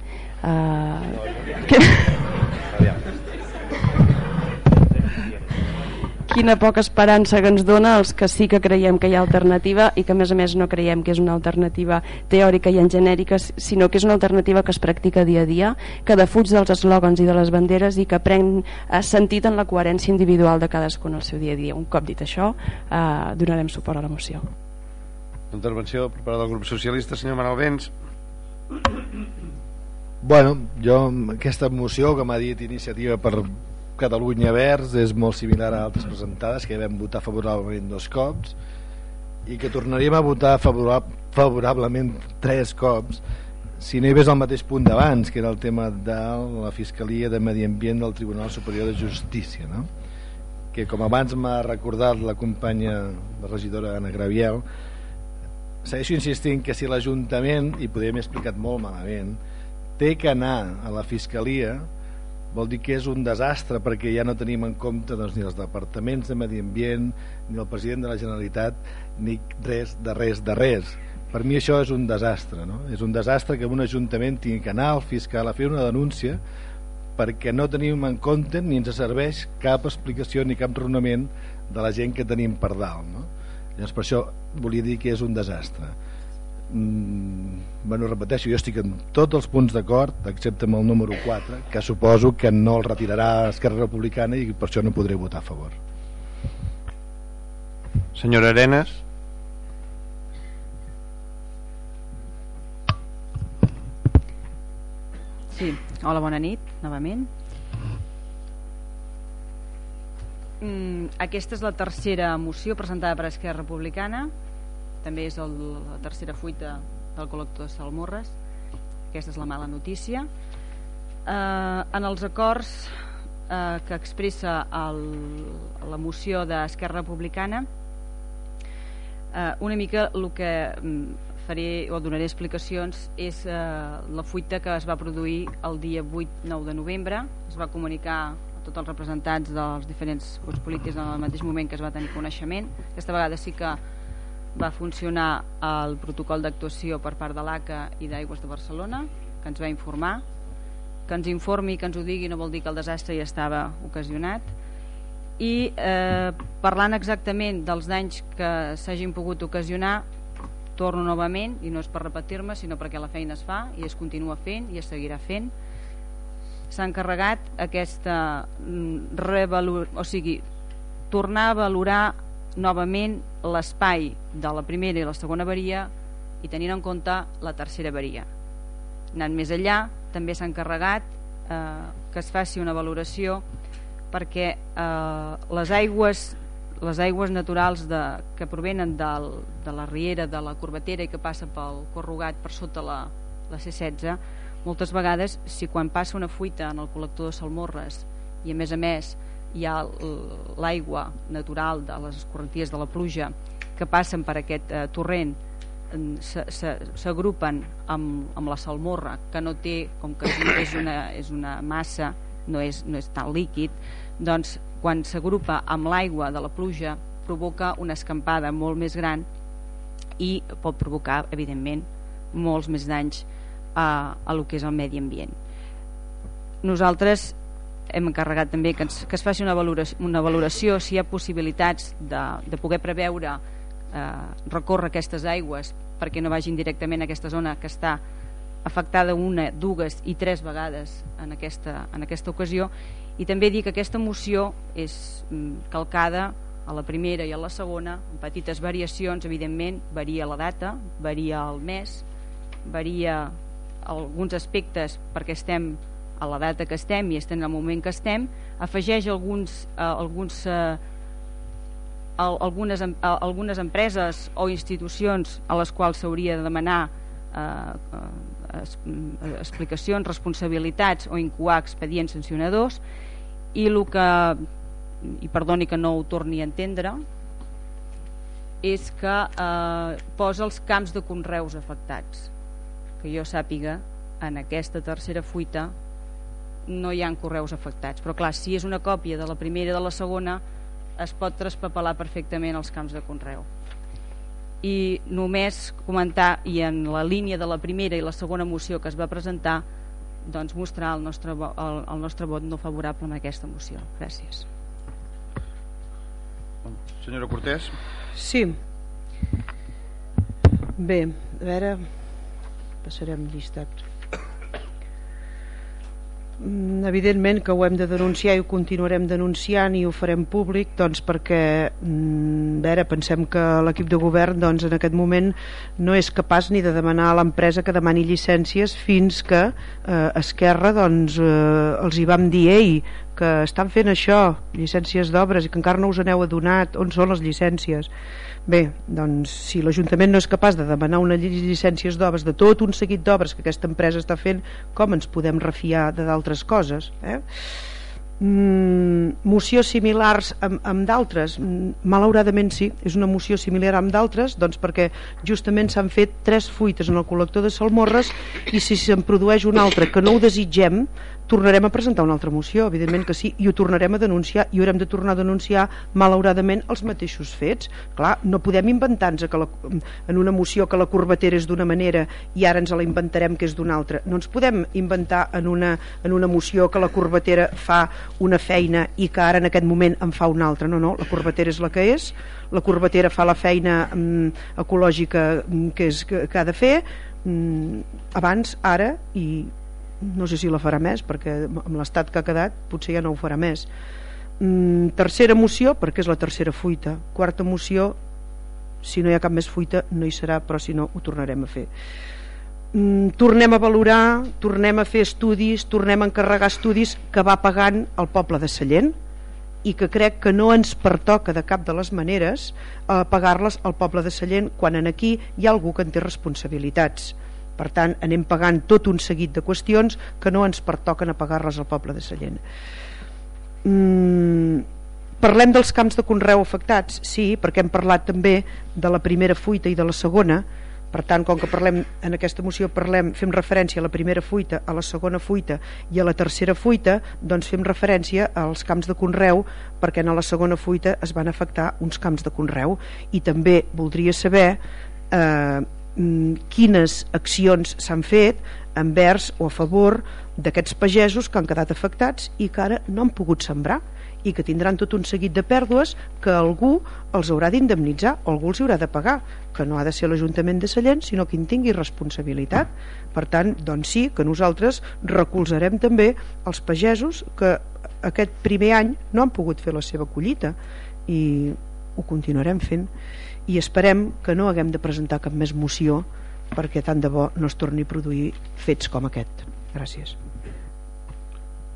eh, que... quina poca esperança que ens dona els que sí que creiem que hi ha alternativa i que a més a més no creiem que és una alternativa teòrica i en genèrica sinó que és una alternativa que es practica dia a dia que defuig dels eslògans i de les banderes i que pren eh, sentit en la coherència individual de cadascú en el seu dia a dia. Un cop dit això eh, donarem suport a la moció. Intervenció part del grup socialista senyor Manuel Vents. Bueno, jo aquesta moció que m'ha dit iniciativa per Catalunya Verds és molt similar a altres presentades que vam votar favorablement dos cops i que tornaríem a votar favorab favorablement tres cops si no hi hagués el mateix punt d'abans que era el tema de la Fiscalia de Medi Ambient del Tribunal Superior de Justícia no? que com abans m'ha recordat la companya la regidora Anna Graviel segueixo insistint que si l'Ajuntament i podem explicat molt malament té que anar a la Fiscalia vol dir que és un desastre perquè ja no tenim en compte doncs, ni els departaments de Medi Ambient ni el president de la Generalitat ni res de res de res per mi això és un desastre no? és un desastre que un ajuntament tingui que anar al fiscal a fer una denúncia perquè no tenim en compte ni ens serveix cap explicació ni cap raonament de la gent que tenim per dalt no? llavors per això volia dir que és un desastre mm, bueno, repeteixo, jo estic en tots els punts d'acord, excepte amb el número 4, que suposo que no el retirarà Esquerra Republicana i per això no podré votar a favor. Senyora Arenas. Sí, hola, bona nit, novament. Mm, aquesta és la tercera moció presentada per Esquerra Republicana també és el, la tercera fuita del col·lector de Salmorres. Aquesta és la mala notícia. Eh, en els acords eh, que expressa el, la moció d'Esquerra Republicana eh, una mica el que mm, faré o donaré explicacions és eh, la fuita que es va produir el dia 8-9 de novembre. Es va comunicar a tots els representants dels diferents grups polítics en el mateix moment que es va tenir coneixement. Aquesta vegada sí que va funcionar el protocol d'actuació per part de l'ACA i d'Aigües de Barcelona, que ens va informar. Que ens informi, que ens ho digui, no vol dir que el desastre ja estava ocasionat. I eh, parlant exactament dels danys que s'hagin pogut ocasionar, torno novament, i no és per repetir-me, sinó perquè la feina es fa i es continua fent i es seguirà fent. S'ha encarregat aquesta mm, revalor... o sigui, tornar a valorar novament l'espai de la primera i la segona varia i tenint en compte la tercera varia. Anant més enllà, també s'ha encarregat eh, que es faci una valoració perquè eh, les aigües les aigües naturals de, que provenen del, de la riera de la Corbatera i que passa pel Corrugat per sota la, la C16 moltes vegades si quan passa una fuita en el col·lector de Salmorres i a més a més hi ha l'aigua natural de les escorrenties de la pluja que passen per aquest eh, torrent s'agrupen amb, amb la salmorra que no té, com que és una, és una massa no és, no és tan líquid doncs quan s'agrupa amb l'aigua de la pluja provoca una escampada molt més gran i pot provocar, evidentment, molts més danys a, a lo que és el medi ambient. Nosaltres hem encarregat també que, ens, que es faci una valoració, una valoració si hi ha possibilitats de, de poder preveure eh, recórrer aquestes aigües perquè no vagin directament a aquesta zona que està afectada una, dues i tres vegades en aquesta, en aquesta ocasió. I també dir que aquesta moció és mm, calcada a la primera i a la segona amb petites variacions, evidentment varia la data, varia el mes varia alguns aspectes perquè estem a la data que estem i estem en el moment que estem afegeix alguns, eh, alguns eh, algunes, eh, algunes empreses o institucions a les quals s'hauria de demanar eh, eh, eh, explicacions, responsabilitats o incoar expedients sancionadors i el que i perdoni que no ho torni a entendre és que eh, posa els camps de conreus afectats. Que jo sàpiga en aquesta tercera fuita no hi han correus afectats. Però clar, si és una còpia de la primera i de la segona es pot traspapelar perfectament els camps de conreu. I només comentar i en la línia de la primera i la segona moció que es va presentar doncs mostrar el nostre, el, el nostre vot no favorable en aquesta moció. Gràcies. Senyora Cortés? Sí. Bé, a veure passarem llistat evidentment que ho hem de denunciar i ho continuarem denunciant i ho farem públic doncs perquè mm, veure, pensem que l'equip de govern doncs, en aquest moment no és capaç ni de demanar a l'empresa que demani llicències fins que eh, Esquerra doncs, eh, els hi vam dir ei, que estan fent això llicències d'obres i que encara no us aneu adonat on són les llicències Bé, doncs si l'Ajuntament no és capaç de demanar una llicències d'obres de tot un seguit d'obres que aquesta empresa està fent, com ens podem refiar de d'altres coses? Eh? Mm, mocions similars amb, amb d'altres mm, malauradament sí, és una moció similar amb d'altres doncs perquè justament s'han fet tres fuites en el col·lector de Salmorres i si se'n produeix una altra que no ho desitgem tornarem a presentar una altra moció, evidentment que sí, i ho tornarem a denunciar i haurem de tornar a denunciar malauradament els mateixos fets. Clar, no podem inventar-nos en una moció que la corbatera és d'una manera i ara ens la inventarem que és d'una altra. No ens podem inventar en una, en una moció que la corbatera fa una feina i que ara en aquest moment en fa una altra. No, no, la corbatera és la que és, la corbatera fa la feina mm, ecològica mm, que, és, que, que ha de fer mm, abans, ara i no sé si la farà més perquè amb l'estat que ha quedat potser ja no ho farà més. Mm, tercera moció perquè és la tercera fuita. Quarta moció si no hi ha cap més fuita no hi serà però si no ho tornarem a fer. Mm, tornem a valorar tornem a fer estudis tornem a encarregar estudis que va pagant el poble de Sallent i que crec que no ens pertoca de cap de les maneres eh, pagar-les al poble de Sallent quan en aquí hi ha algú que en té responsabilitats per tant anem pagant tot un seguit de qüestions que no ens pertoquen a pagar-les al poble de Sallent. Mm, parlem dels camps de conreu afectats? Sí, perquè hem parlat també de la primera fuita i de la segona. Per tant, com que parlem en aquesta moció parlem, fem referència a la primera fuita, a la segona fuita i a la tercera fuita, doncs fem referència als camps de conreu perquè en la segona fuita es van afectar uns camps de conreu. I també voldria saber eh, quines accions s'han fet envers o a favor d'aquests pagesos que han quedat afectats i que ara no han pogut sembrar i que tindran tot un seguit de pèrdues que algú els haurà d'indemnitzar o algú els haurà de pagar, que no ha de ser l'Ajuntament de Sallent, sinó que en tingui responsabilitat. Per tant, doncs sí, que nosaltres recolzarem també els pagesos que aquest primer any no han pogut fer la seva collita i ho continuarem fent i esperem que no haguem de presentar cap més moció perquè tant de bo no es torni a produir fets com aquest. Gràcies.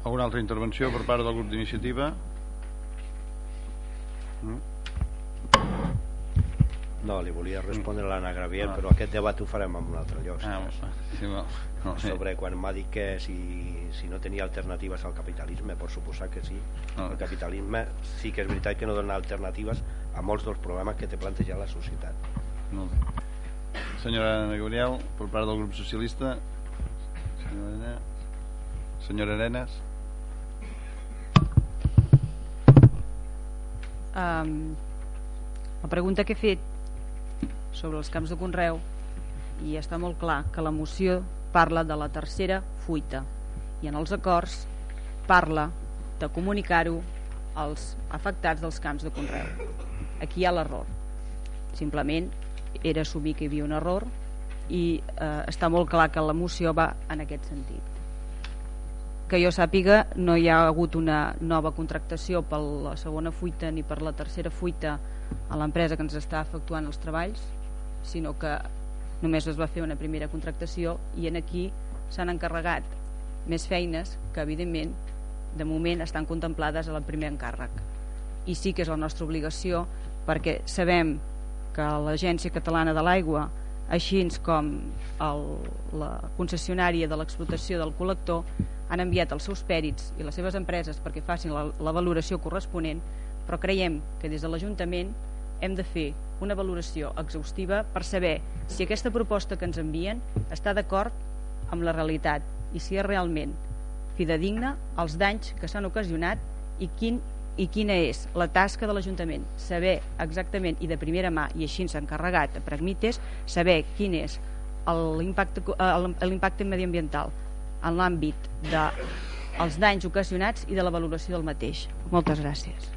Alguna altra intervenció per part del grup d'iniciativa? No? No, li volia respondre a l'Anna Gravier, ah. però aquest debat ho farem en un altre lloc. Ah, sí, *laughs* no. No, sobre quan m'ha dit que si, si no tenia alternatives al capitalisme, per suposar que sí. No. El capitalisme sí que és veritat que no dona alternatives a molts dels problemes que té plantejat la societat. Molt bé. Senyora Ana Gabriel, per part del grup socialista. Senyora Arenas. Senyora Arenas. Um, La pregunta que he fet sobre els camps de Conreu i està molt clar que la moció parla de la tercera fuita i en els acords parla de comunicar-ho als afectats dels camps de Conreu. Aquí hi ha l'error. Simplement era assumir que hi havia un error i eh, està molt clar que la moció va en aquest sentit que jo sàpiga no hi ha hagut una nova contractació per la segona fuita ni per la tercera fuita a l'empresa que ens està efectuant els treballs sinó que només es va fer una primera contractació i en aquí s'han encarregat més feines que evidentment de moment estan contemplades a la primer encàrrec i sí que és la nostra obligació perquè sabem que l'Agència Catalana de l'Aigua així com el, la concessionària de l'explotació del col·lector han enviat els seus pèrits i les seves empreses perquè facin la, la valoració corresponent però creiem que des de l'Ajuntament hem de fer una valoració exhaustiva per saber si aquesta proposta que ens envien està d'acord amb la realitat i si és realment fidedigna els danys que s'han ocasionat i quin i quina és la tasca de l'Ajuntament saber exactament i de primera mà i així s'ha encarregat a Pragmites saber quin és l'impacte mediambiental en l'àmbit dels danys ocasionats i de la valoració del mateix moltes gràcies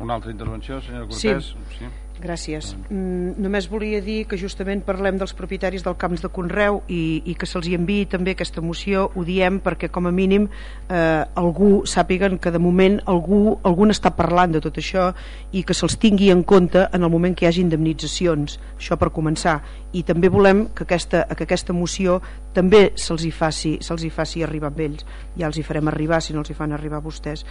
una altra intervenció, senyora Cortés? Sí. sí. Gràcies. Mm, només volia dir que justament parlem dels propietaris del camps de Conreu i, i que se'ls enviï també aquesta moció, ho diem perquè com a mínim eh, algú sàpiguen que de moment algú, algú està parlant de tot això i que se'ls tingui en compte en el moment que hi hagi indemnitzacions, això per començar. I també volem que aquesta, que aquesta moció també se'ls hi, faci, se hi faci arribar amb ells. Ja els hi farem arribar si no els hi fan arribar vostès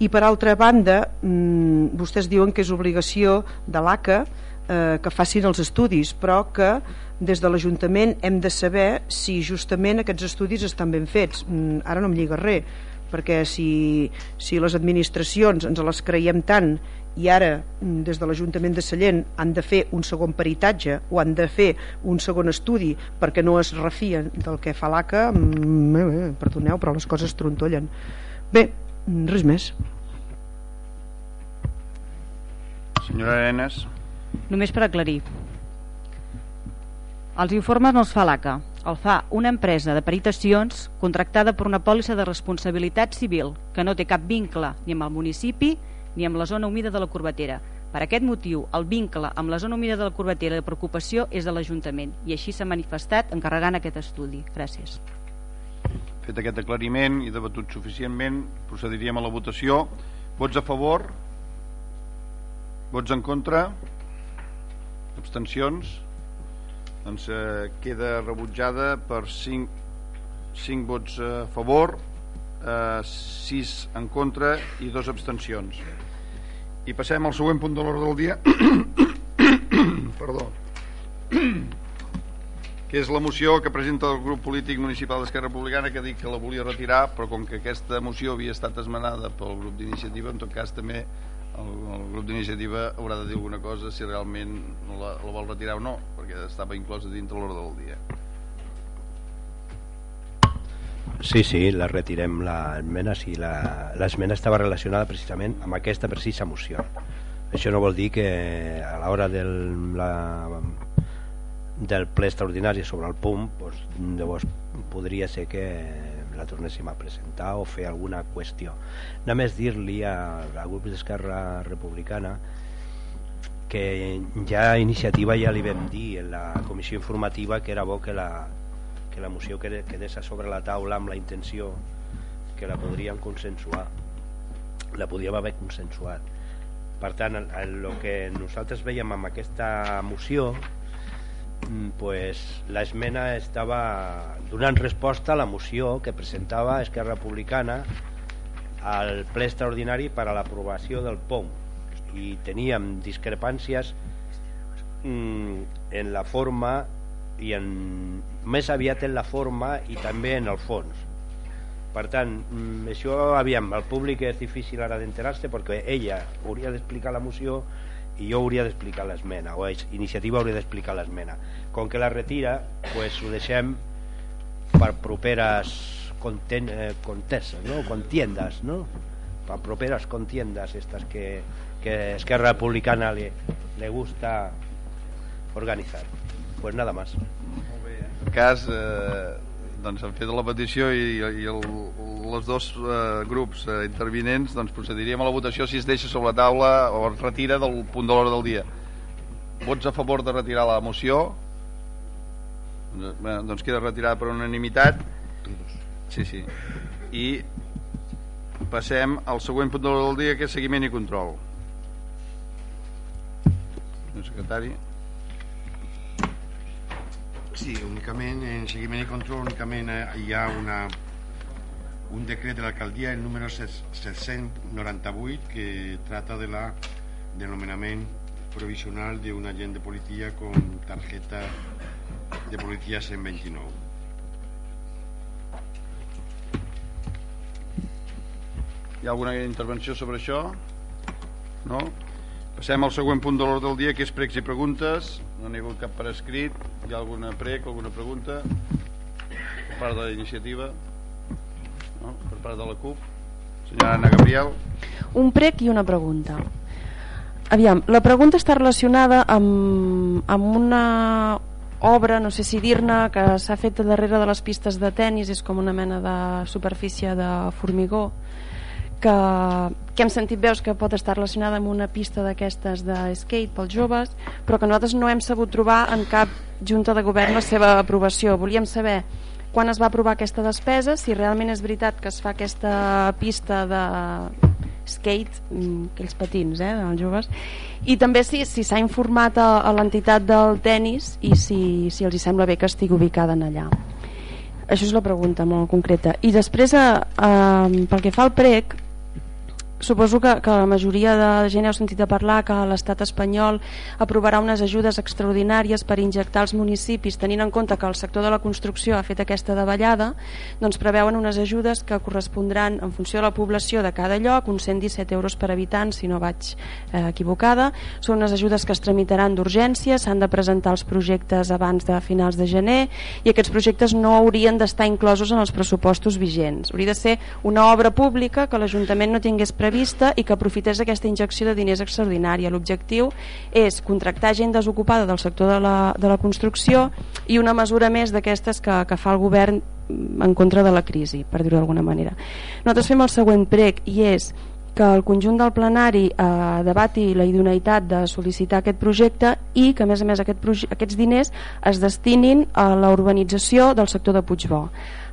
i per altra banda mmm, vostès diuen que és obligació de l'ACA eh, que facin els estudis però que des de l'Ajuntament hem de saber si justament aquests estudis estan ben fets. Mm, ara no em lliga res perquè si, si les administracions ens les creiem tant i ara mm, des de l'Ajuntament de Sallent han de fer un segon peritatge o han de fer un segon estudi perquè no es refien del que fa l'ACA mm, eh, perdoneu però les coses trontollen. Bé, res més Senyora Arenas. Només per aclarir. Els informes no els fa l'ACA, el fa una empresa de peritacions contractada per una pòlissa de responsabilitat civil que no té cap vincle ni amb el municipi ni amb la zona humida de la Corbatera. Per aquest motiu, el vincle amb la zona humida de la Corbatera de preocupació és de l'Ajuntament i així s'ha manifestat encarregant aquest estudi. Gràcies. Fet aquest aclariment i debatut suficientment, procediríem a la votació. Vots a favor? Vots en contra? Abstencions? Doncs eh, queda rebutjada per 5, 5 vots a favor, eh, 6 en contra i 2 abstencions. I passem al següent punt de l'ordre del dia. *coughs* Perdó. Que és la moció que presenta el grup polític municipal d'Esquerra Republicana que dic que la volia retirar, però com que aquesta moció havia estat esmenada pel grup d'iniciativa, en tot cas també el, el grup d'iniciativa haurà de dir alguna cosa si realment la, la vol retirar o no perquè estava inclosa dintre l'ordre del dia. Sí, sí, la retirem l'esmena si l'esmena estava relacionada precisament amb aquesta precisa moció. Això no vol dir que a l'hora del, la, del ple extraordinari sobre el punt doncs, llavors podria ser que la tornéssim a presentar o fer alguna qüestió. Només dir-li al grup d'Esquerra Republicana que ja a iniciativa ja li vam dir en la comissió informativa que era bo que la, que la moció quedés a sobre la taula amb la intenció que la podríem consensuar la podíem haver consensuat per tant el, el, el que nosaltres veiem amb aquesta moció pues, l'esmena estava donant resposta a la moció que presentava Esquerra Republicana al ple extraordinari per a l'aprovació del POM i teníem discrepàncies mm, en la forma i en, més aviat en la forma i també en el fons. Per tant, mm, això aviam, el públic és difícil ara d'enterar-se perquè ella hauria d'explicar la moció i jo hauria d'explicar l'esmena o iniciativa hauria d'explicar l'esmena com que la retira pues ho deixem per properes conten, eh, conteses no? contiendas no? per properes contiendas estas que, que Esquerra Republicana li, le gusta organizar. Pues nada más. En cas, eh, doncs han fet la petició i, i el, els dos eh, grups eh, intervinents doncs procediríem a la votació si es deixa sobre la taula o es retira del punt de l'hora del dia. Vots a favor de retirar la moció? Bé, doncs queda retirada per unanimitat. Sí, sí. I passem al següent punt de l'hora del dia que és seguiment i control. Senyor secretari. Sí, únicament en seguiment i control únicament eh, hi ha una, un decret de l'alcaldia, el número 798, que trata de la denominament provisional de un agent de policia con tarjeta de policia 129. Hi ha alguna intervenció sobre això? No? Passem al següent punt de l'ordre del dia, que és pregs i preguntes. No n'hi ha hagut cap per escrit. Hi ha alguna prec, alguna pregunta? Per part de la iniciativa? No? Per part de la CUP? Senyora Anna Gabriel? Un prec i una pregunta. Aviam, la pregunta està relacionada amb, amb una obra, no sé si dir-ne, que s'ha fet darrere de les pistes de tennis, és com una mena de superfície de formigó, que, que hem sentit veus que pot estar relacionada amb una pista d'aquestes de skate pels joves, però que nosaltres no hem sabut trobar en cap junta de govern la seva aprovació. Volíem saber quan es va aprovar aquesta despesa, si realment és veritat que es fa aquesta pista de skate, mm, aquells patins eh, dels joves, i també si s'ha si informat a, a l'entitat del tennis i si, si els hi sembla bé que estigui ubicada en allà. Això és la pregunta molt concreta. I després, eh, eh, pel que fa al prec, Suposo que, que la majoria de gent heu sentit a parlar que l'estat espanyol aprovarà unes ajudes extraordinàries per injectar els municipis, tenint en compte que el sector de la construcció ha fet aquesta davallada, doncs preveuen unes ajudes que correspondran en funció de la població de cada lloc, uns 117 euros per habitant, si no vaig eh, equivocada. Són unes ajudes que es tramitaran d'urgència, s'han de presentar els projectes abans de finals de gener i aquests projectes no haurien d'estar inclosos en els pressupostos vigents. Hauria de ser una obra pública que l'Ajuntament no tingués previst prevista i que aprofités aquesta injecció de diners extraordinària. L'objectiu és contractar gent desocupada del sector de la, de la construcció i una mesura més d'aquestes que, que fa el govern en contra de la crisi, per dir-ho d'alguna manera. Nosaltres fem el següent prec i és que el conjunt del plenari eh, debati la idoneïtat de sol·licitar aquest projecte i que a més a més aquest aquests diners es destinin a la urbanització del sector de Puigbó.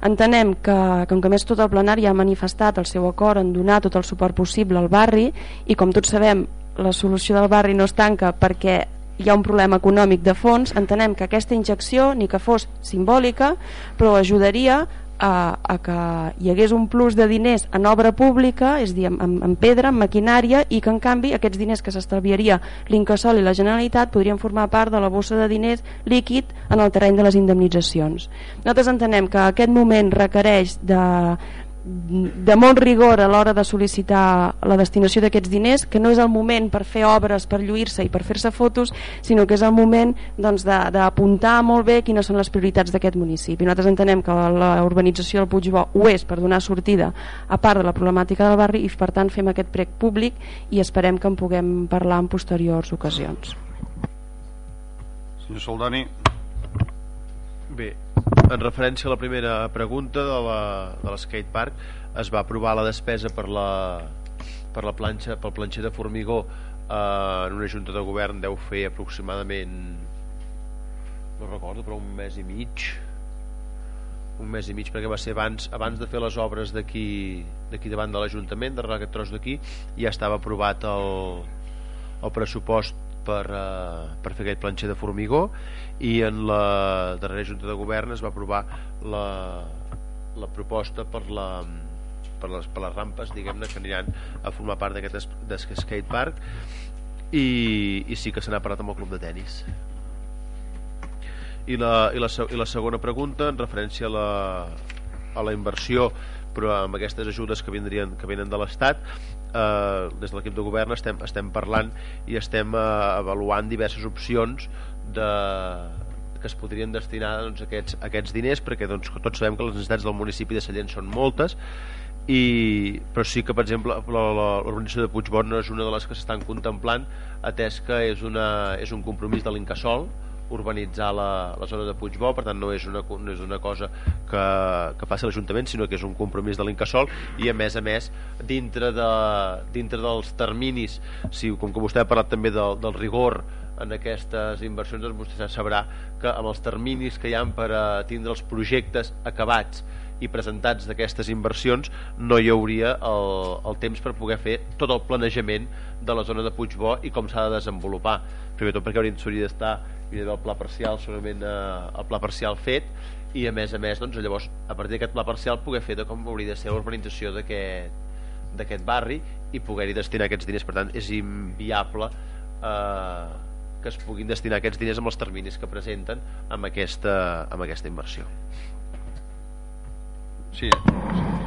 Entenem que, com que més tot el plenari ha manifestat el seu acord en donar tot el suport possible al barri i com tots sabem la solució del barri no es tanca perquè hi ha un problema econòmic de fons, entenem que aquesta injecció, ni que fos simbòlica, però ajudaria a, a que hi hagués un plus de diners en obra pública, és dir, en, en pedra, en maquinària, i que en canvi aquests diners que s'estalviaria l'Incasol i la Generalitat podrien formar part de la bossa de diners líquid en el terreny de les indemnitzacions. Nosaltres entenem que aquest moment requereix de, de molt rigor a l'hora de sol·licitar la destinació d'aquests diners, que no és el moment per fer obres, per lluir-se i per fer-se fotos, sinó que és el moment doncs, d'apuntar molt bé quines són les prioritats d'aquest municipi. Nosaltres entenem que la urbanització del Puigbó ho és per donar sortida a part de la problemàtica del barri i per tant fem aquest prec públic i esperem que en puguem parlar en posteriors ocasions. Senyor Soldani. Bé, en referència a la primera pregunta de l'skatepark es va aprovar la despesa per la, per la planxa, pel planxer de formigó eh, en una junta de govern deu fer aproximadament no recordo però un mes i mig. Un mes i mig perquè va ser abans, abans de fer les obres d'aquí davant de l'Ajuntament darrere aquest tros d'aquí ja estava aprovat el, el pressupost per, uh, per fer aquest planxer de formigó i en la darrera Junta de Govern es va aprovar la, la proposta per la per les, per les rampes diguem-ne que aniran a formar part d'aquest skatepark i, i sí que se n'ha parlat amb el club de tennis. I la, i, la, i la segona pregunta en referència a la, a la inversió però amb aquestes ajudes que vindrien que venen de l'Estat eh, des de l'equip de govern estem, estem parlant i estem eh, avaluant diverses opcions de, que es podrien destinar doncs, aquests, aquests diners perquè doncs, tots sabem que les necessitats del municipi de Sallent són moltes i, però sí que per exemple l'organització de Puigbon no és una de les que s'estan contemplant atès que és, una, és un compromís de l'Incasol urbanitzar la, la zona de Puigbó per tant no és una, no és una cosa que, que faci l'Ajuntament sinó que és un compromís de l'Incasol i a més a més dintre, de, dintre dels terminis si, com que vostè ha parlat també del, del rigor en aquestes inversions doncs vostè sabrà que amb els terminis que hi ha per a tindre els projectes acabats i presentats d'aquestes inversions no hi hauria el, el temps per poder fer tot el planejament de la zona de Puigbó i com s'ha de desenvolupar. Primer tot perquè s'hauria d'estar el pla parcial segurament eh, el pla parcial fet i a més a més doncs, llavors a partir d'aquest pla parcial poder fer de com hauria de ser l'urbanització d'aquest barri i poder-hi destinar aquests diners. Per tant és inviable eh, que es puguin destinar aquests diners amb els terminis que presenten amb aquesta, amb aquesta inversió Sí,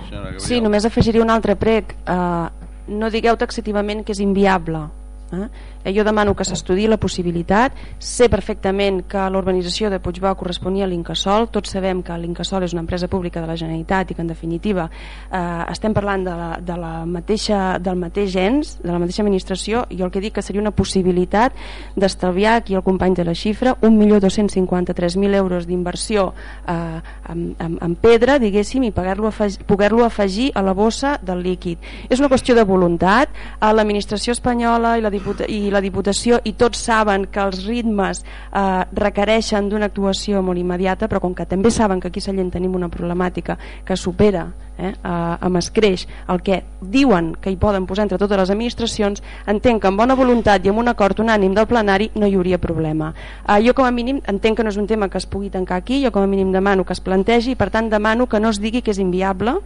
senyora Gabriel. Sí, només afegiria un altre prec. Uh, no digueu taxativament que és inviable. Eh? Eh, jo demano que s'estudi la possibilitat. Sé perfectament que l'urbanització de Puigbau corresponia a l'Incasol. Tots sabem que l'Incasol és una empresa pública de la Generalitat i que en definitiva eh, estem parlant de la, de la mateixa, del mateix ens, de la mateixa administració. I el que dic que seria una possibilitat d'estalviar aquí el company de la xifra 1.253.000 euros d'inversió eh, en, en, pedra diguéssim i poder-lo afegir, poder afegir a la bossa del líquid. És una qüestió de voluntat. L'administració espanyola i la, i la Diputació i tots saben que els ritmes eh, requereixen d'una actuació molt immediata però com que també saben que aquí a Sallent tenim una problemàtica que supera eh, amb escreix el que diuen que hi poden posar entre totes les administracions entenc que amb bona voluntat i amb un acord unànim del plenari no hi hauria problema. Eh, jo com a mínim entenc que no és un tema que es pugui tancar aquí jo com a mínim demano que es plantegi i per tant demano que no es digui que és inviable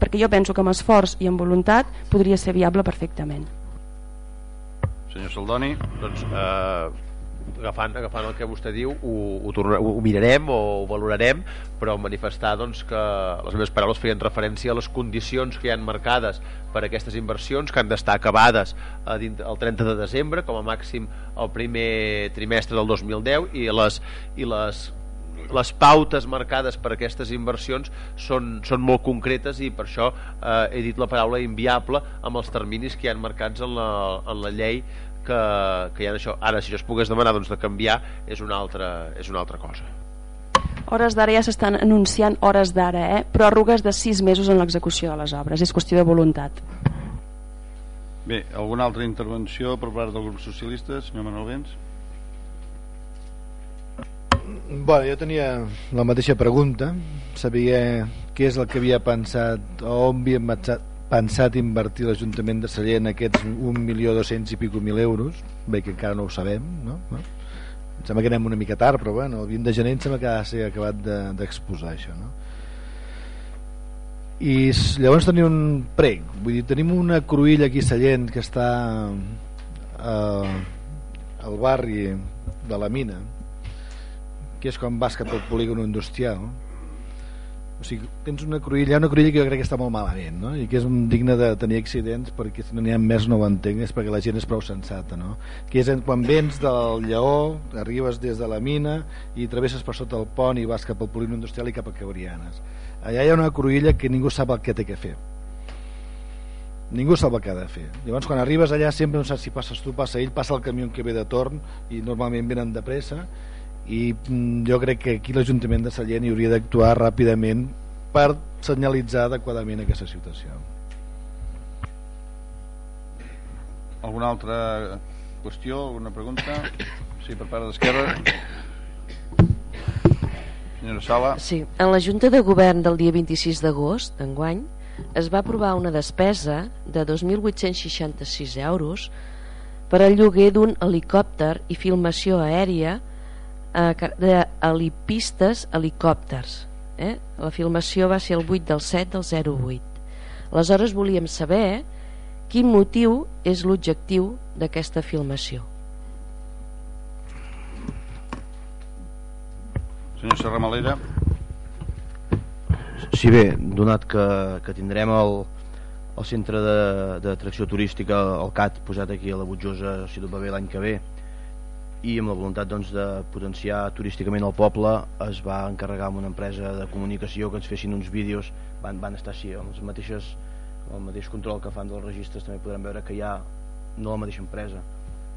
perquè jo penso que amb esforç i amb voluntat podria ser viable perfectament Senyor Saldoni. Doncs, eh, agafant, agafant el que vostè diu, ho, ho, tornar, ho mirarem o ho valorarem, però manifestar doncs, que les meves paraules feien referència a les condicions que hi han marcades per a aquestes inversions, que han d'estar acabades dins, el 30 de desembre, com a màxim el primer trimestre del 2010, i les, i les les pautes marcades per aquestes inversions són, són molt concretes i per això eh, he dit la paraula inviable amb els terminis que hi han marcats en la, en la llei que, que hi ha això. Ara, si jo es pogués demanar doncs, de canviar, és una altra, és una altra cosa. Hores d'ara ja s'estan anunciant hores d'ara, eh? pròrrogues de sis mesos en l'execució de les obres. És qüestió de voluntat. Bé, alguna altra intervenció per part del grup socialista, senyor Manuel Vents? Bueno, jo tenia la mateixa pregunta, sabia què és el que havia pensat o on havia pensat invertir l'Ajuntament de Sallent aquests 1.200.000 i pico mil euros, bé que encara no ho sabem, no? no? Em sembla que anem una mica tard, però bueno, el 20 de gener em sembla que ha de ser acabat d'exposar de, això, no? I llavors tenim un prec, vull dir, tenim una cruïlla aquí a Sallent que està eh, al barri de la mina, que és quan vas cap al polígon industrial o sigui, tens una cruïlla una cruïlla que jo crec que està molt malament no? i que és digne de tenir accidents perquè si no n'hi ha més no ho entenc és perquè la gent és prou sensata no? que és quan vens del Lleó arribes des de la mina i travesses per sota el pont i vas cap al polígon industrial i cap a Cabrianes allà hi ha una cruïlla que ningú sap el que té que fer ningú sap el que ha de fer llavors quan arribes allà sempre no saps si passes tu passa ell, passa el camió que ve de torn i normalment venen de pressa i mm, jo crec que aquí l'Ajuntament de Sallent hi hauria d'actuar ràpidament per senyalitzar adequadament aquesta situació. Alguna altra qüestió, alguna pregunta? Sí, per part d'Esquerra. Senyora Sala. Sí, en la Junta de Govern del dia 26 d'agost d'enguany es va aprovar una despesa de 2.866 euros per al lloguer d'un helicòpter i filmació aèria d'helipistes helicòpters eh? la filmació va ser el 8 del 7 del 08 aleshores volíem saber quin motiu és l'objectiu d'aquesta filmació. Senyor Serramalera Sí bé, donat que, que tindrem el, el centre d'atracció turística, el CAT, posat aquí a la Butjosa, si tot va bé l'any que ve, i amb la voluntat doncs, de potenciar turísticament el poble es va encarregar amb una empresa de comunicació que ens fessin uns vídeos. Van, van estar així, amb les mateixes el mateix control que fan dels registres també podrem veure que hi ha no la mateixa empresa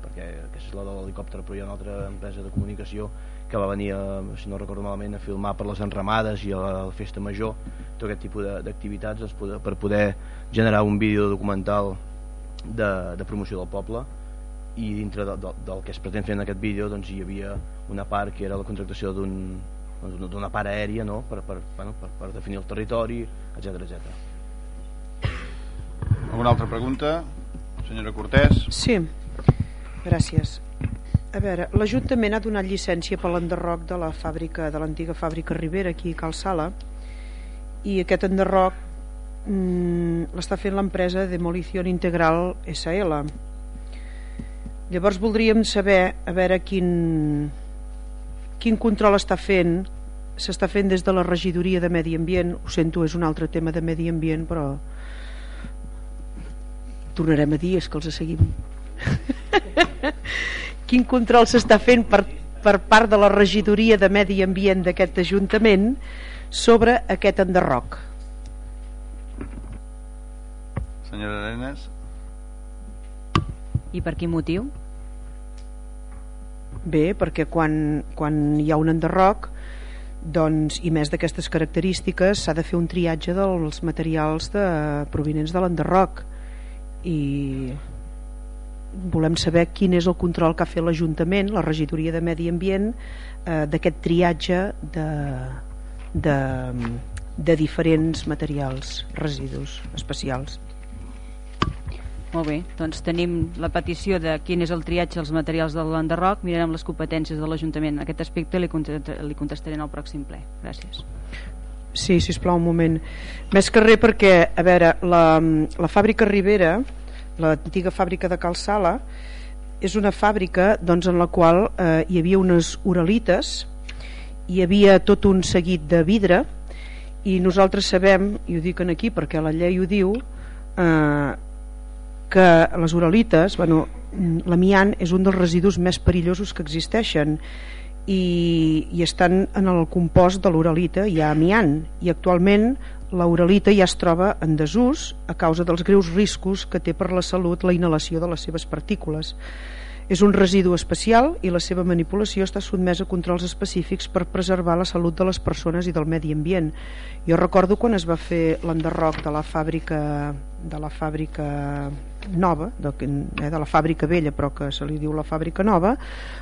perquè aquesta és la de l'helicòpter però hi ha una altra empresa de comunicació que va venir, a, si no recordo malament, a filmar per les enramades i a la festa major. Tot aquest tipus d'activitats per poder generar un vídeo documental de, de promoció del poble i dintre de, de, del que es pretén fer en aquest vídeo doncs, hi havia una part que era la contractació d'un d'una part aèria no? per, per, bueno, per, per definir el territori, etc etc. Alguna altra pregunta? Senyora Cortés. Sí, gràcies. A veure, l'Ajuntament ha donat llicència per l'enderroc de la fàbrica de l'antiga fàbrica Ribera aquí a Cal Sala i aquest enderroc mm, l'està fent l'empresa Demolición Integral SL. Llavors voldríem saber a veure quin, quin control està fent s'està fent des de la regidoria de Medi Ambient. Ho sento, és un altre tema de Medi Ambient però tornarem a dir, és que els seguim. *laughs* Quin control s'està fent per, per part de la regidoria de Medi Ambient d'aquest Ajuntament sobre aquest enderroc? Senyora Arenas. I per quin motiu? Bé, perquè quan, quan hi ha un enderroc doncs, i més d'aquestes característiques s'ha de fer un triatge dels materials de, provinents de l'enderroc. I volem saber quin és el control que ha fet l'Ajuntament, la regidoria de Medi Ambient eh, d'aquest triatge de, de, de diferents materials residus especials molt bé, doncs tenim la petició de quin és el triatge dels materials de l'enderroc, mirarem les competències de l'Ajuntament. En aquest aspecte li, li contestaré en el pròxim ple. Gràcies. Sí, si plau un moment. Més que res perquè, a veure, la, la fàbrica Ribera, l'antiga fàbrica de Calçala, és una fàbrica doncs, en la qual eh, hi havia unes uralites, hi havia tot un seguit de vidre, i nosaltres sabem, i ho dic aquí perquè la llei ho diu, eh, que les uralites, bueno, l'amiant és un dels residus més perillosos que existeixen i, i estan en el compost de l'uralita hi ha amiant i actualment la uralita ja es troba en desús a causa dels greus riscos que té per la salut la inhalació de les seves partícules és un residu especial i la seva manipulació està sotmesa a controls específics per preservar la salut de les persones i del medi ambient. Jo recordo quan es va fer l'enderroc de la fàbrica de la fàbrica nova, de, eh, de la fàbrica vella però que se li diu la fàbrica nova,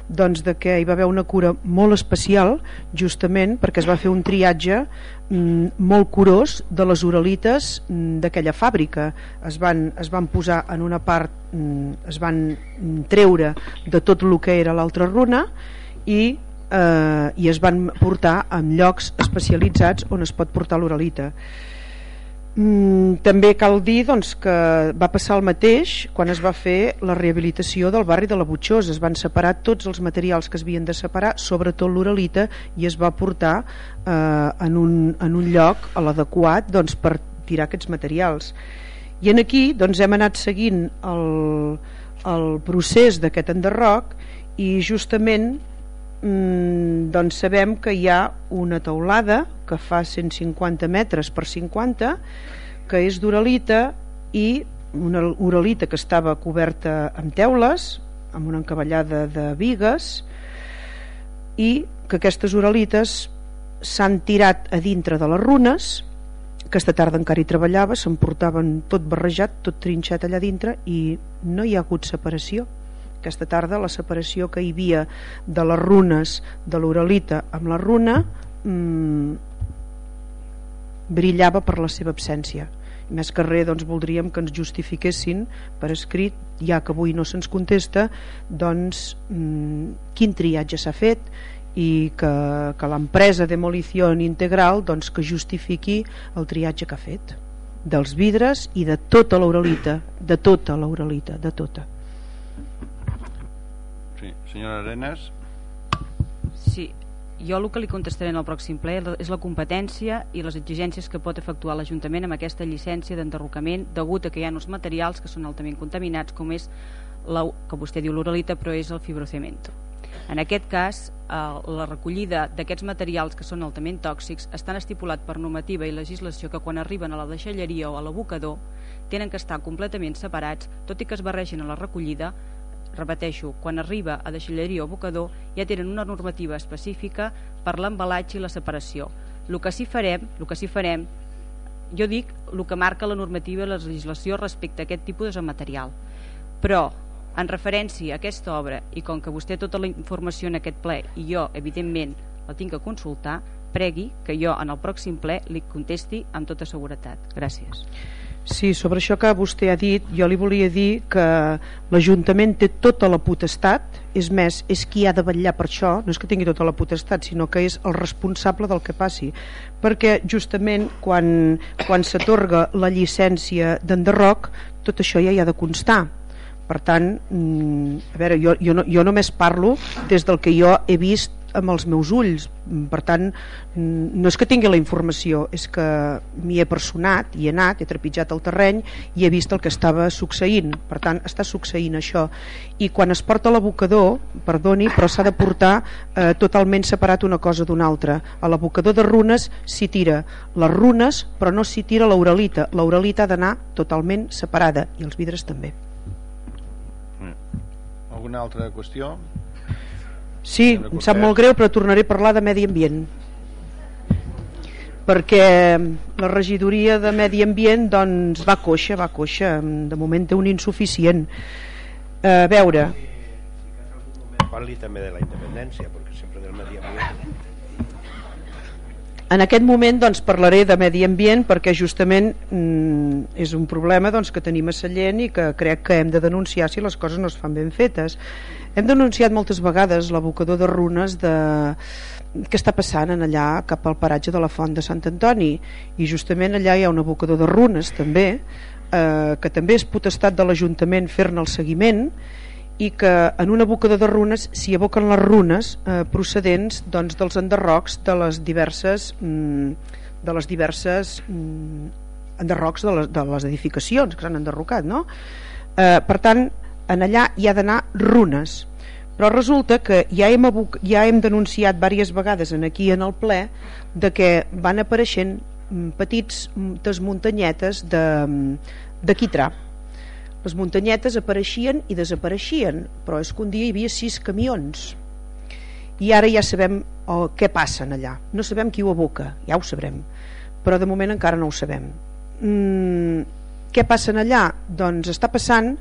doncs de que hi va haver una cura molt especial justament perquè es va fer un triatge mm, molt curós de les uralites mm, d'aquella fàbrica. Es van, es van posar en una part, mm, es van treure de tot el que era l'altra runa i eh, i es van portar en llocs especialitzats on es pot portar l'uralita. Mm, també cal dir doncs, que va passar el mateix quan es va fer la rehabilitació del barri de la Butxosa. Es van separar tots els materials que es havien de separar, sobretot l'uralita, i es va portar eh, en, un, en un lloc a l'adequat doncs, per tirar aquests materials. I en aquí doncs, hem anat seguint el, el procés d'aquest enderroc i justament doncs sabem que hi ha una teulada que fa 150 metres per 50 que és d'uralita i una uralita que estava coberta amb teules amb una encavallada de vigues i que aquestes uralites s'han tirat a dintre de les runes aquesta tarda encara hi treballava s'emportaven tot barrejat, tot trinxat allà dintre i no hi ha hagut separació aquesta tarda la separació que hi havia de les runes de l'uralita amb la runa mmm, brillava per la seva absència. I més que res doncs, voldríem que ens justifiquessin per escrit, ja que avui no se'ns contesta doncs mmm, quin triatge s'ha fet i que, que l'empresa Demolició Integral doncs, que justifiqui el triatge que ha fet dels vidres i de tota l'uralita de tota l'uralita, de tota senyora Arenas. Sí, jo el que li contestaré en el pròxim ple és la competència i les exigències que pot efectuar l'Ajuntament amb aquesta llicència d'enderrocament degut a que hi ha uns materials que són altament contaminats com és la, que vostè diu l'uralita però és el fibrocemento en aquest cas eh, la recollida d'aquests materials que són altament tòxics estan estipulat per normativa i legislació que quan arriben a la deixalleria o a l'abocador tenen que estar completament separats, tot i que es barregin a la recollida, repeteixo, quan arriba a deixalleria o abocador ja tenen una normativa específica per l'embalatge i la separació. El que sí farem, el que sí farem jo dic el que marca la normativa i la legislació respecte a aquest tipus de material. Però, en referència a aquesta obra, i com que vostè tota la informació en aquest ple, i jo, evidentment, la tinc que consultar, pregui que jo en el pròxim ple li contesti amb tota seguretat. Gràcies. Sí, sobre això que vostè ha dit, jo li volia dir que l'Ajuntament té tota la potestat, és més, és qui ha de vetllar per això, no és que tingui tota la potestat, sinó que és el responsable del que passi, perquè justament quan, quan s'atorga la llicència d'enderroc, tot això ja hi ha de constar. Per tant, mm, a veure, jo, jo, no, jo només parlo des del que jo he vist amb els meus ulls. Per tant no és que tingui la informació és que m'hi he personat i he anat, he trepitjat el terreny i he vist el que estava succeint. Per tant està succeint això. I quan es porta l'abocador perdoni però s'ha de portar eh, totalment separat una cosa d'una altra. A l'abocador de runes s'hi tira. Les runes però no s'hi tira l'uralita l'uralita ha d'anar totalment separada i els vidres també. Alguna altra qüestió? Sí, em sap molt greu, però tornaré a parlar de medi ambient. Perquè la regidoria de medi ambient doncs va coixa, va coixa. De moment té un insuficient. A veure. Parli també de la independència perquè sempre del medi ambient. En aquest moment doncs, parlaré de medi ambient perquè justament mm, és un problema doncs, que tenim a Sallent i que crec que hem de denunciar si les coses no es fan ben fetes. Hem denunciat moltes vegades l'abocador de runes de què està passant en allà cap al paratge de la font de Sant Antoni i justament allà hi ha un abocador de runes també eh, que també és potestat de l'Ajuntament fer-ne el seguiment i que en un abocador de runes s'hi aboquen les runes eh, procedents doncs, dels enderrocs de les diverses mm, de les diverses mm, enderrocs de les, de les edificacions que s'han enderrocat no? eh, per tant en allà hi ha d'anar runes però resulta que ja hem, ja hem denunciat diverses vegades en aquí en el ple de que van apareixent mm, petits muntanyetes de, de quitrà les muntanyetes apareixien i desapareixien, però és que un dia hi havia sis camions. I ara ja sabem oh, què passa allà. No sabem qui ho aboca, ja ho sabrem, però de moment encara no ho sabem. Mm, què passa allà? Doncs està passant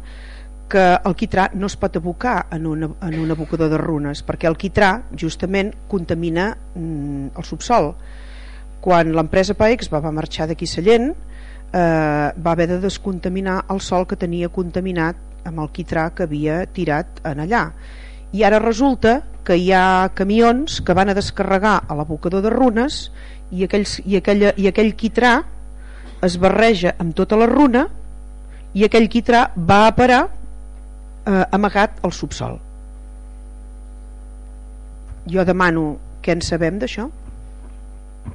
que el quitrà no es pot abocar en un, en un abocador de runes, perquè el quitrà justament contamina mm, el subsol. Quan l'empresa Paex va, va marxar d'aquí Sallent, eh, va haver de descontaminar el sol que tenia contaminat amb el quitrà que havia tirat en allà i ara resulta que hi ha camions que van a descarregar a l'abocador de runes i, aquells, i, aquella, i aquell quitrà es barreja amb tota la runa i aquell quitrà va a parar eh, amagat al subsol. Jo demano què en sabem d'això.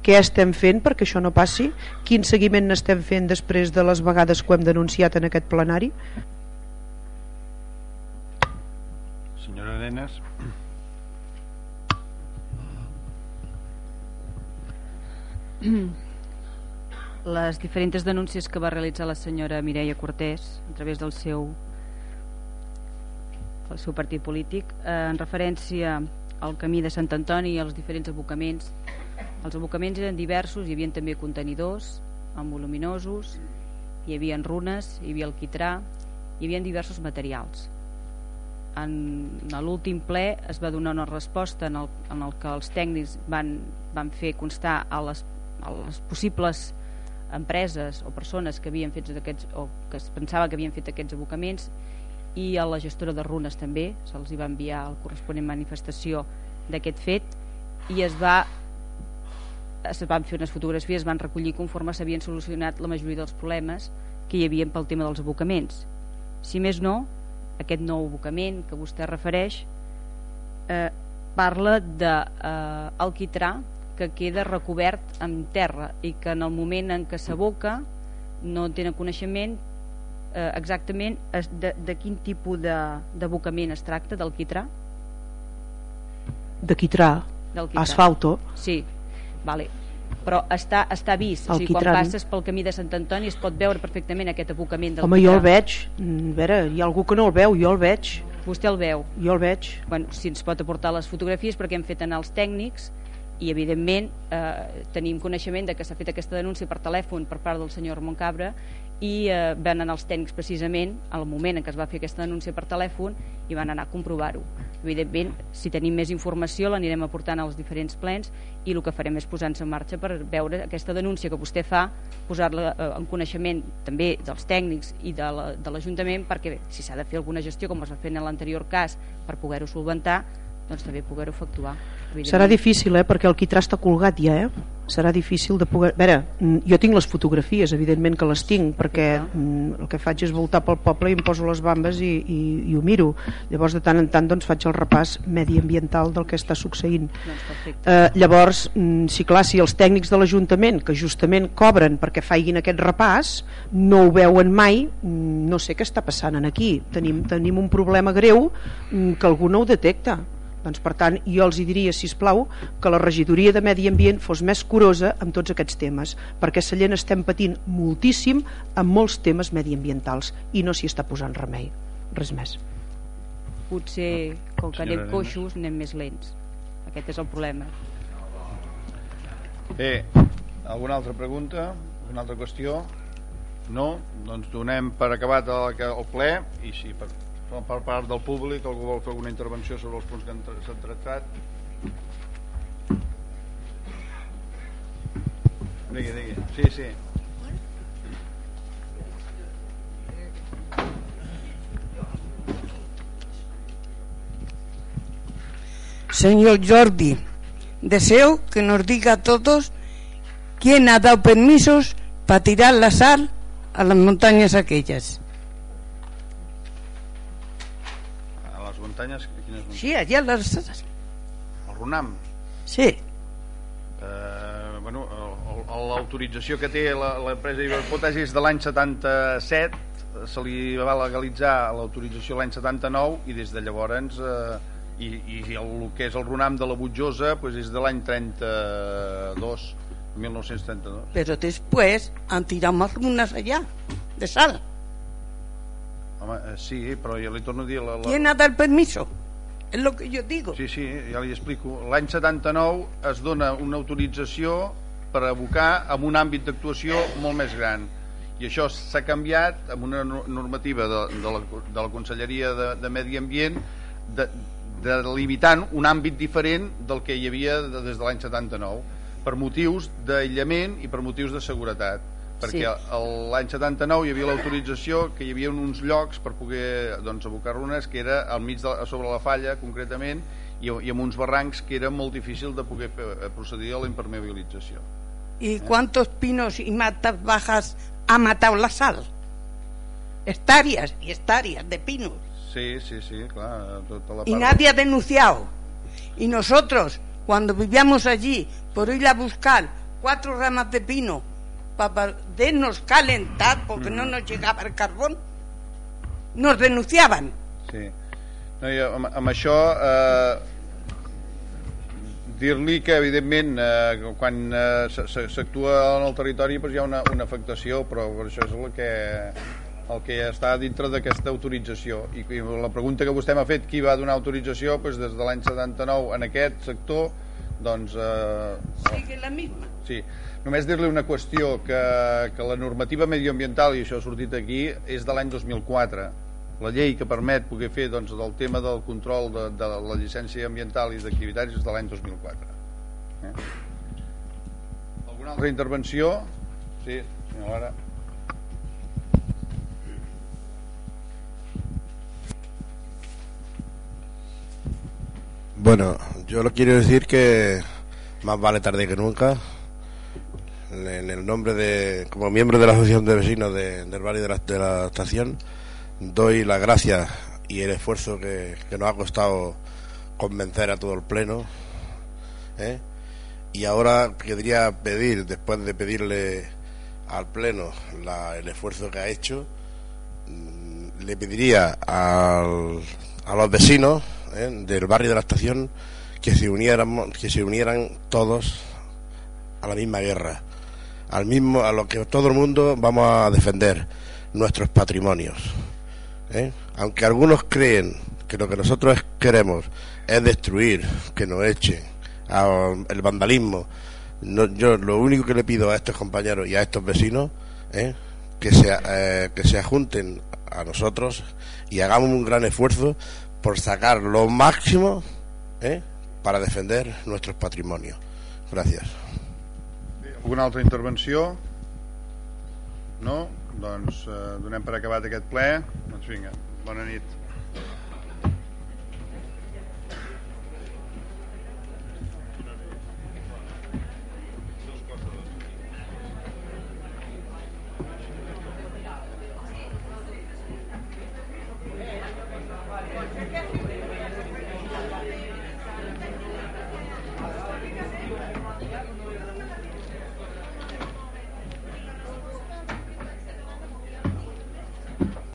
Què estem fent perquè això no passi? Quin seguiment n'estem fent després de les vegades que ho hem denunciat en aquest plenari? Senyora Arenas. Les diferents denúncies que va realitzar la senyora Mireia Cortés a través del seu el seu partit polític eh, en referència al camí de Sant Antoni i als diferents abocaments els abocaments eren diversos, hi havia també contenidors amb voluminosos, hi havia runes, hi havia el quitrà, hi havia diversos materials. En, en l'últim ple es va donar una resposta en el, en el que els tècnics van, van fer constar a les, a les possibles empreses o persones que havien fet aquests o que es pensava que havien fet aquests abocaments i a la gestora de runes també se'ls va enviar el corresponent manifestació d'aquest fet i es va es van fer unes fotografies, es van recollir conforme s'havien solucionat la majoria dels problemes que hi havia pel tema dels abocaments. Si més no, aquest nou abocament que vostè refereix eh, parla de eh, que queda recobert amb terra i que en el moment en què s'aboca no tenen coneixement eh, exactament de, de quin tipus d'abocament es tracta del quitrà de quitrà, Del quitrà. asfalto, Sí, vale. però està, està vist. O sigui, quan passes pel camí de Sant Antoni es pot veure perfectament aquest abocament del home, jo el Quitrà. veig, mm, a veure, hi ha algú que no el veu, jo el veig, Vostè el veu. jo el veig. bueno, si ens pot aportar les fotografies perquè hem fet anar els tècnics i evidentment eh, tenim coneixement de que s'ha fet aquesta denúncia per telèfon per part del senyor Ramon Cabra i eh, van anar els tècnics precisament al moment en què es va fer aquesta denúncia per telèfon i van anar a comprovar-ho. Evidentment si tenim més informació l'anirem aportant als diferents plens i el que farem és posar-nos en marxa per veure aquesta denúncia que vostè fa posar-la eh, en coneixement també dels tècnics i de la- l'Ajuntament perquè si s'ha de fer alguna gestió com es va fer en l'anterior cas per poder-ho solventar doncs també poder-ho efectuar. Serà difícil, eh, perquè el quitrà està colgat ja, eh? Serà difícil de poder... A veure, mm, jo tinc les fotografies, evidentment que les tinc, perquè mm, el que faig és voltar pel poble i em poso les bambes i, i, i ho miro. Llavors, de tant en tant, doncs, faig el repàs mediambiental del que està succeint. Doncs. Eh, llavors, mm, si clar, si els tècnics de l'Ajuntament, que justament cobren perquè faiguin aquest repàs, no ho veuen mai, no sé què està passant en aquí. Tenim, tenim un problema greu que algú no ho detecta. Doncs, per tant, jo els hi diria, si plau que la regidoria de Medi Ambient fos més curosa amb tots aquests temes, perquè a Sallent estem patint moltíssim amb molts temes mediambientals i no s'hi està posant remei. Res més. potser com que anem coixos anem més lents aquest és el problema Bé, alguna altra pregunta? Alguna altra qüestió? No? Doncs donem per acabat el, el ple i si per, per part del públic algú vol fer alguna intervenció sobre els punts que s'han tractat? Digui, digui, sí, sí. Señor Jordi, deseo que nos diga a todos quién ha dado permisos para tirar la sal a las montañas aquellas. a les muntanyes quines muntanyes? Sí, allá las... el Runam Sí, Eh, bueno, l'autorització que té la- l'empresa Iberpotas és de l'any 77 se li va legalitzar l'autorització l'any 79 i des de llavors eh, i, i el, el que és el Runam de la Butjosa pues és de l'any 32 1932 pero después han tirado más runas allá, de sal. Home, eh, sí, però ja li torno a dir la, la... ¿Quién ha dado el permiso? Es lo que yo digo. Sí, sí, ja li explico. L'any 79 es dona una autorització per abocar en un àmbit d'actuació molt més gran. I això s'ha canviat amb una no- normativa de, de, la, de la Conselleria de, de Medi Ambient de, delimitant un àmbit diferent del que hi havia de, des de l'any 79 per motius d'aïllament i per motius de seguretat perquè Sí. l'any 79 hi havia l'autorització que hi havia uns llocs per poder doncs, abocar runes que era al mig de, sobre la falla concretament i, i amb uns barrancs que era molt difícil de poder fer- procedir a la impermeabilització ¿Y cuántos pinos y matas bajas ha matado la sal? Hectáreas y hectáreas de pinos. sí, sí, sí, clar tota la y part- nadie ha denunciado. Y nosotros, cuando vivíamos allí, por ir a buscar cuatro ramas de pino para podernos calentar, porque no nos llegaba el carbón, nos denunciaban. Sí. No, jo, amb, amb això eh, dir-li que evidentment eh, quan eh, s'actua en el territori doncs hi ha una, una afectació però per això és el que el que està dintre d'aquesta autorització i la pregunta que vostè m'ha fet qui va donar autorització doncs des de l'any 79 en aquest sector doncs eh, Sigue la misma. Sí, només dir-li una qüestió, que, que la normativa medioambiental, i això ha sortit aquí, és de l'any 2004. La llei que permet poder fer doncs, del tema del control de, de la llicència ambiental i d'activitats és de l'any 2004. Eh? Alguna altra intervenció? Sí, senyor Lara. Bueno, yo lo quiero decir que más vale tarde que nunca. En el nombre de, como miembro de la Asociación de Vecinos de- del barrio de la, de la estación, doy las gracias y el esfuerzo que, que nos ha costado convencer a todo el Pleno. ¿eh? Y ahora querría pedir, después de pedirle al Pleno la- el esfuerzo que ha hecho, mm, le pediría al- a los vecinos ¿eh? del barrio de la estación que se unieran, que se unieran todos a la misma guerra, al mismo, a lo que todo el mundo vamos a defender, nuestros patrimonios. ¿eh? Aunque algunos creen que lo que nosotros queremos es destruir, que nos echen, el vandalismo, no, yo lo único que le pido a estos compañeros y a estos vecinos es que se, eh, que se junten a nosotros y hagamos un gran esfuerzo por sacar lo máximo ¿eh? para defender nuestros patrimonios. Gracias. Alguna altra intervenció? No? Doncs eh, donem per acabat aquest ple. Doncs vinga, bona nit.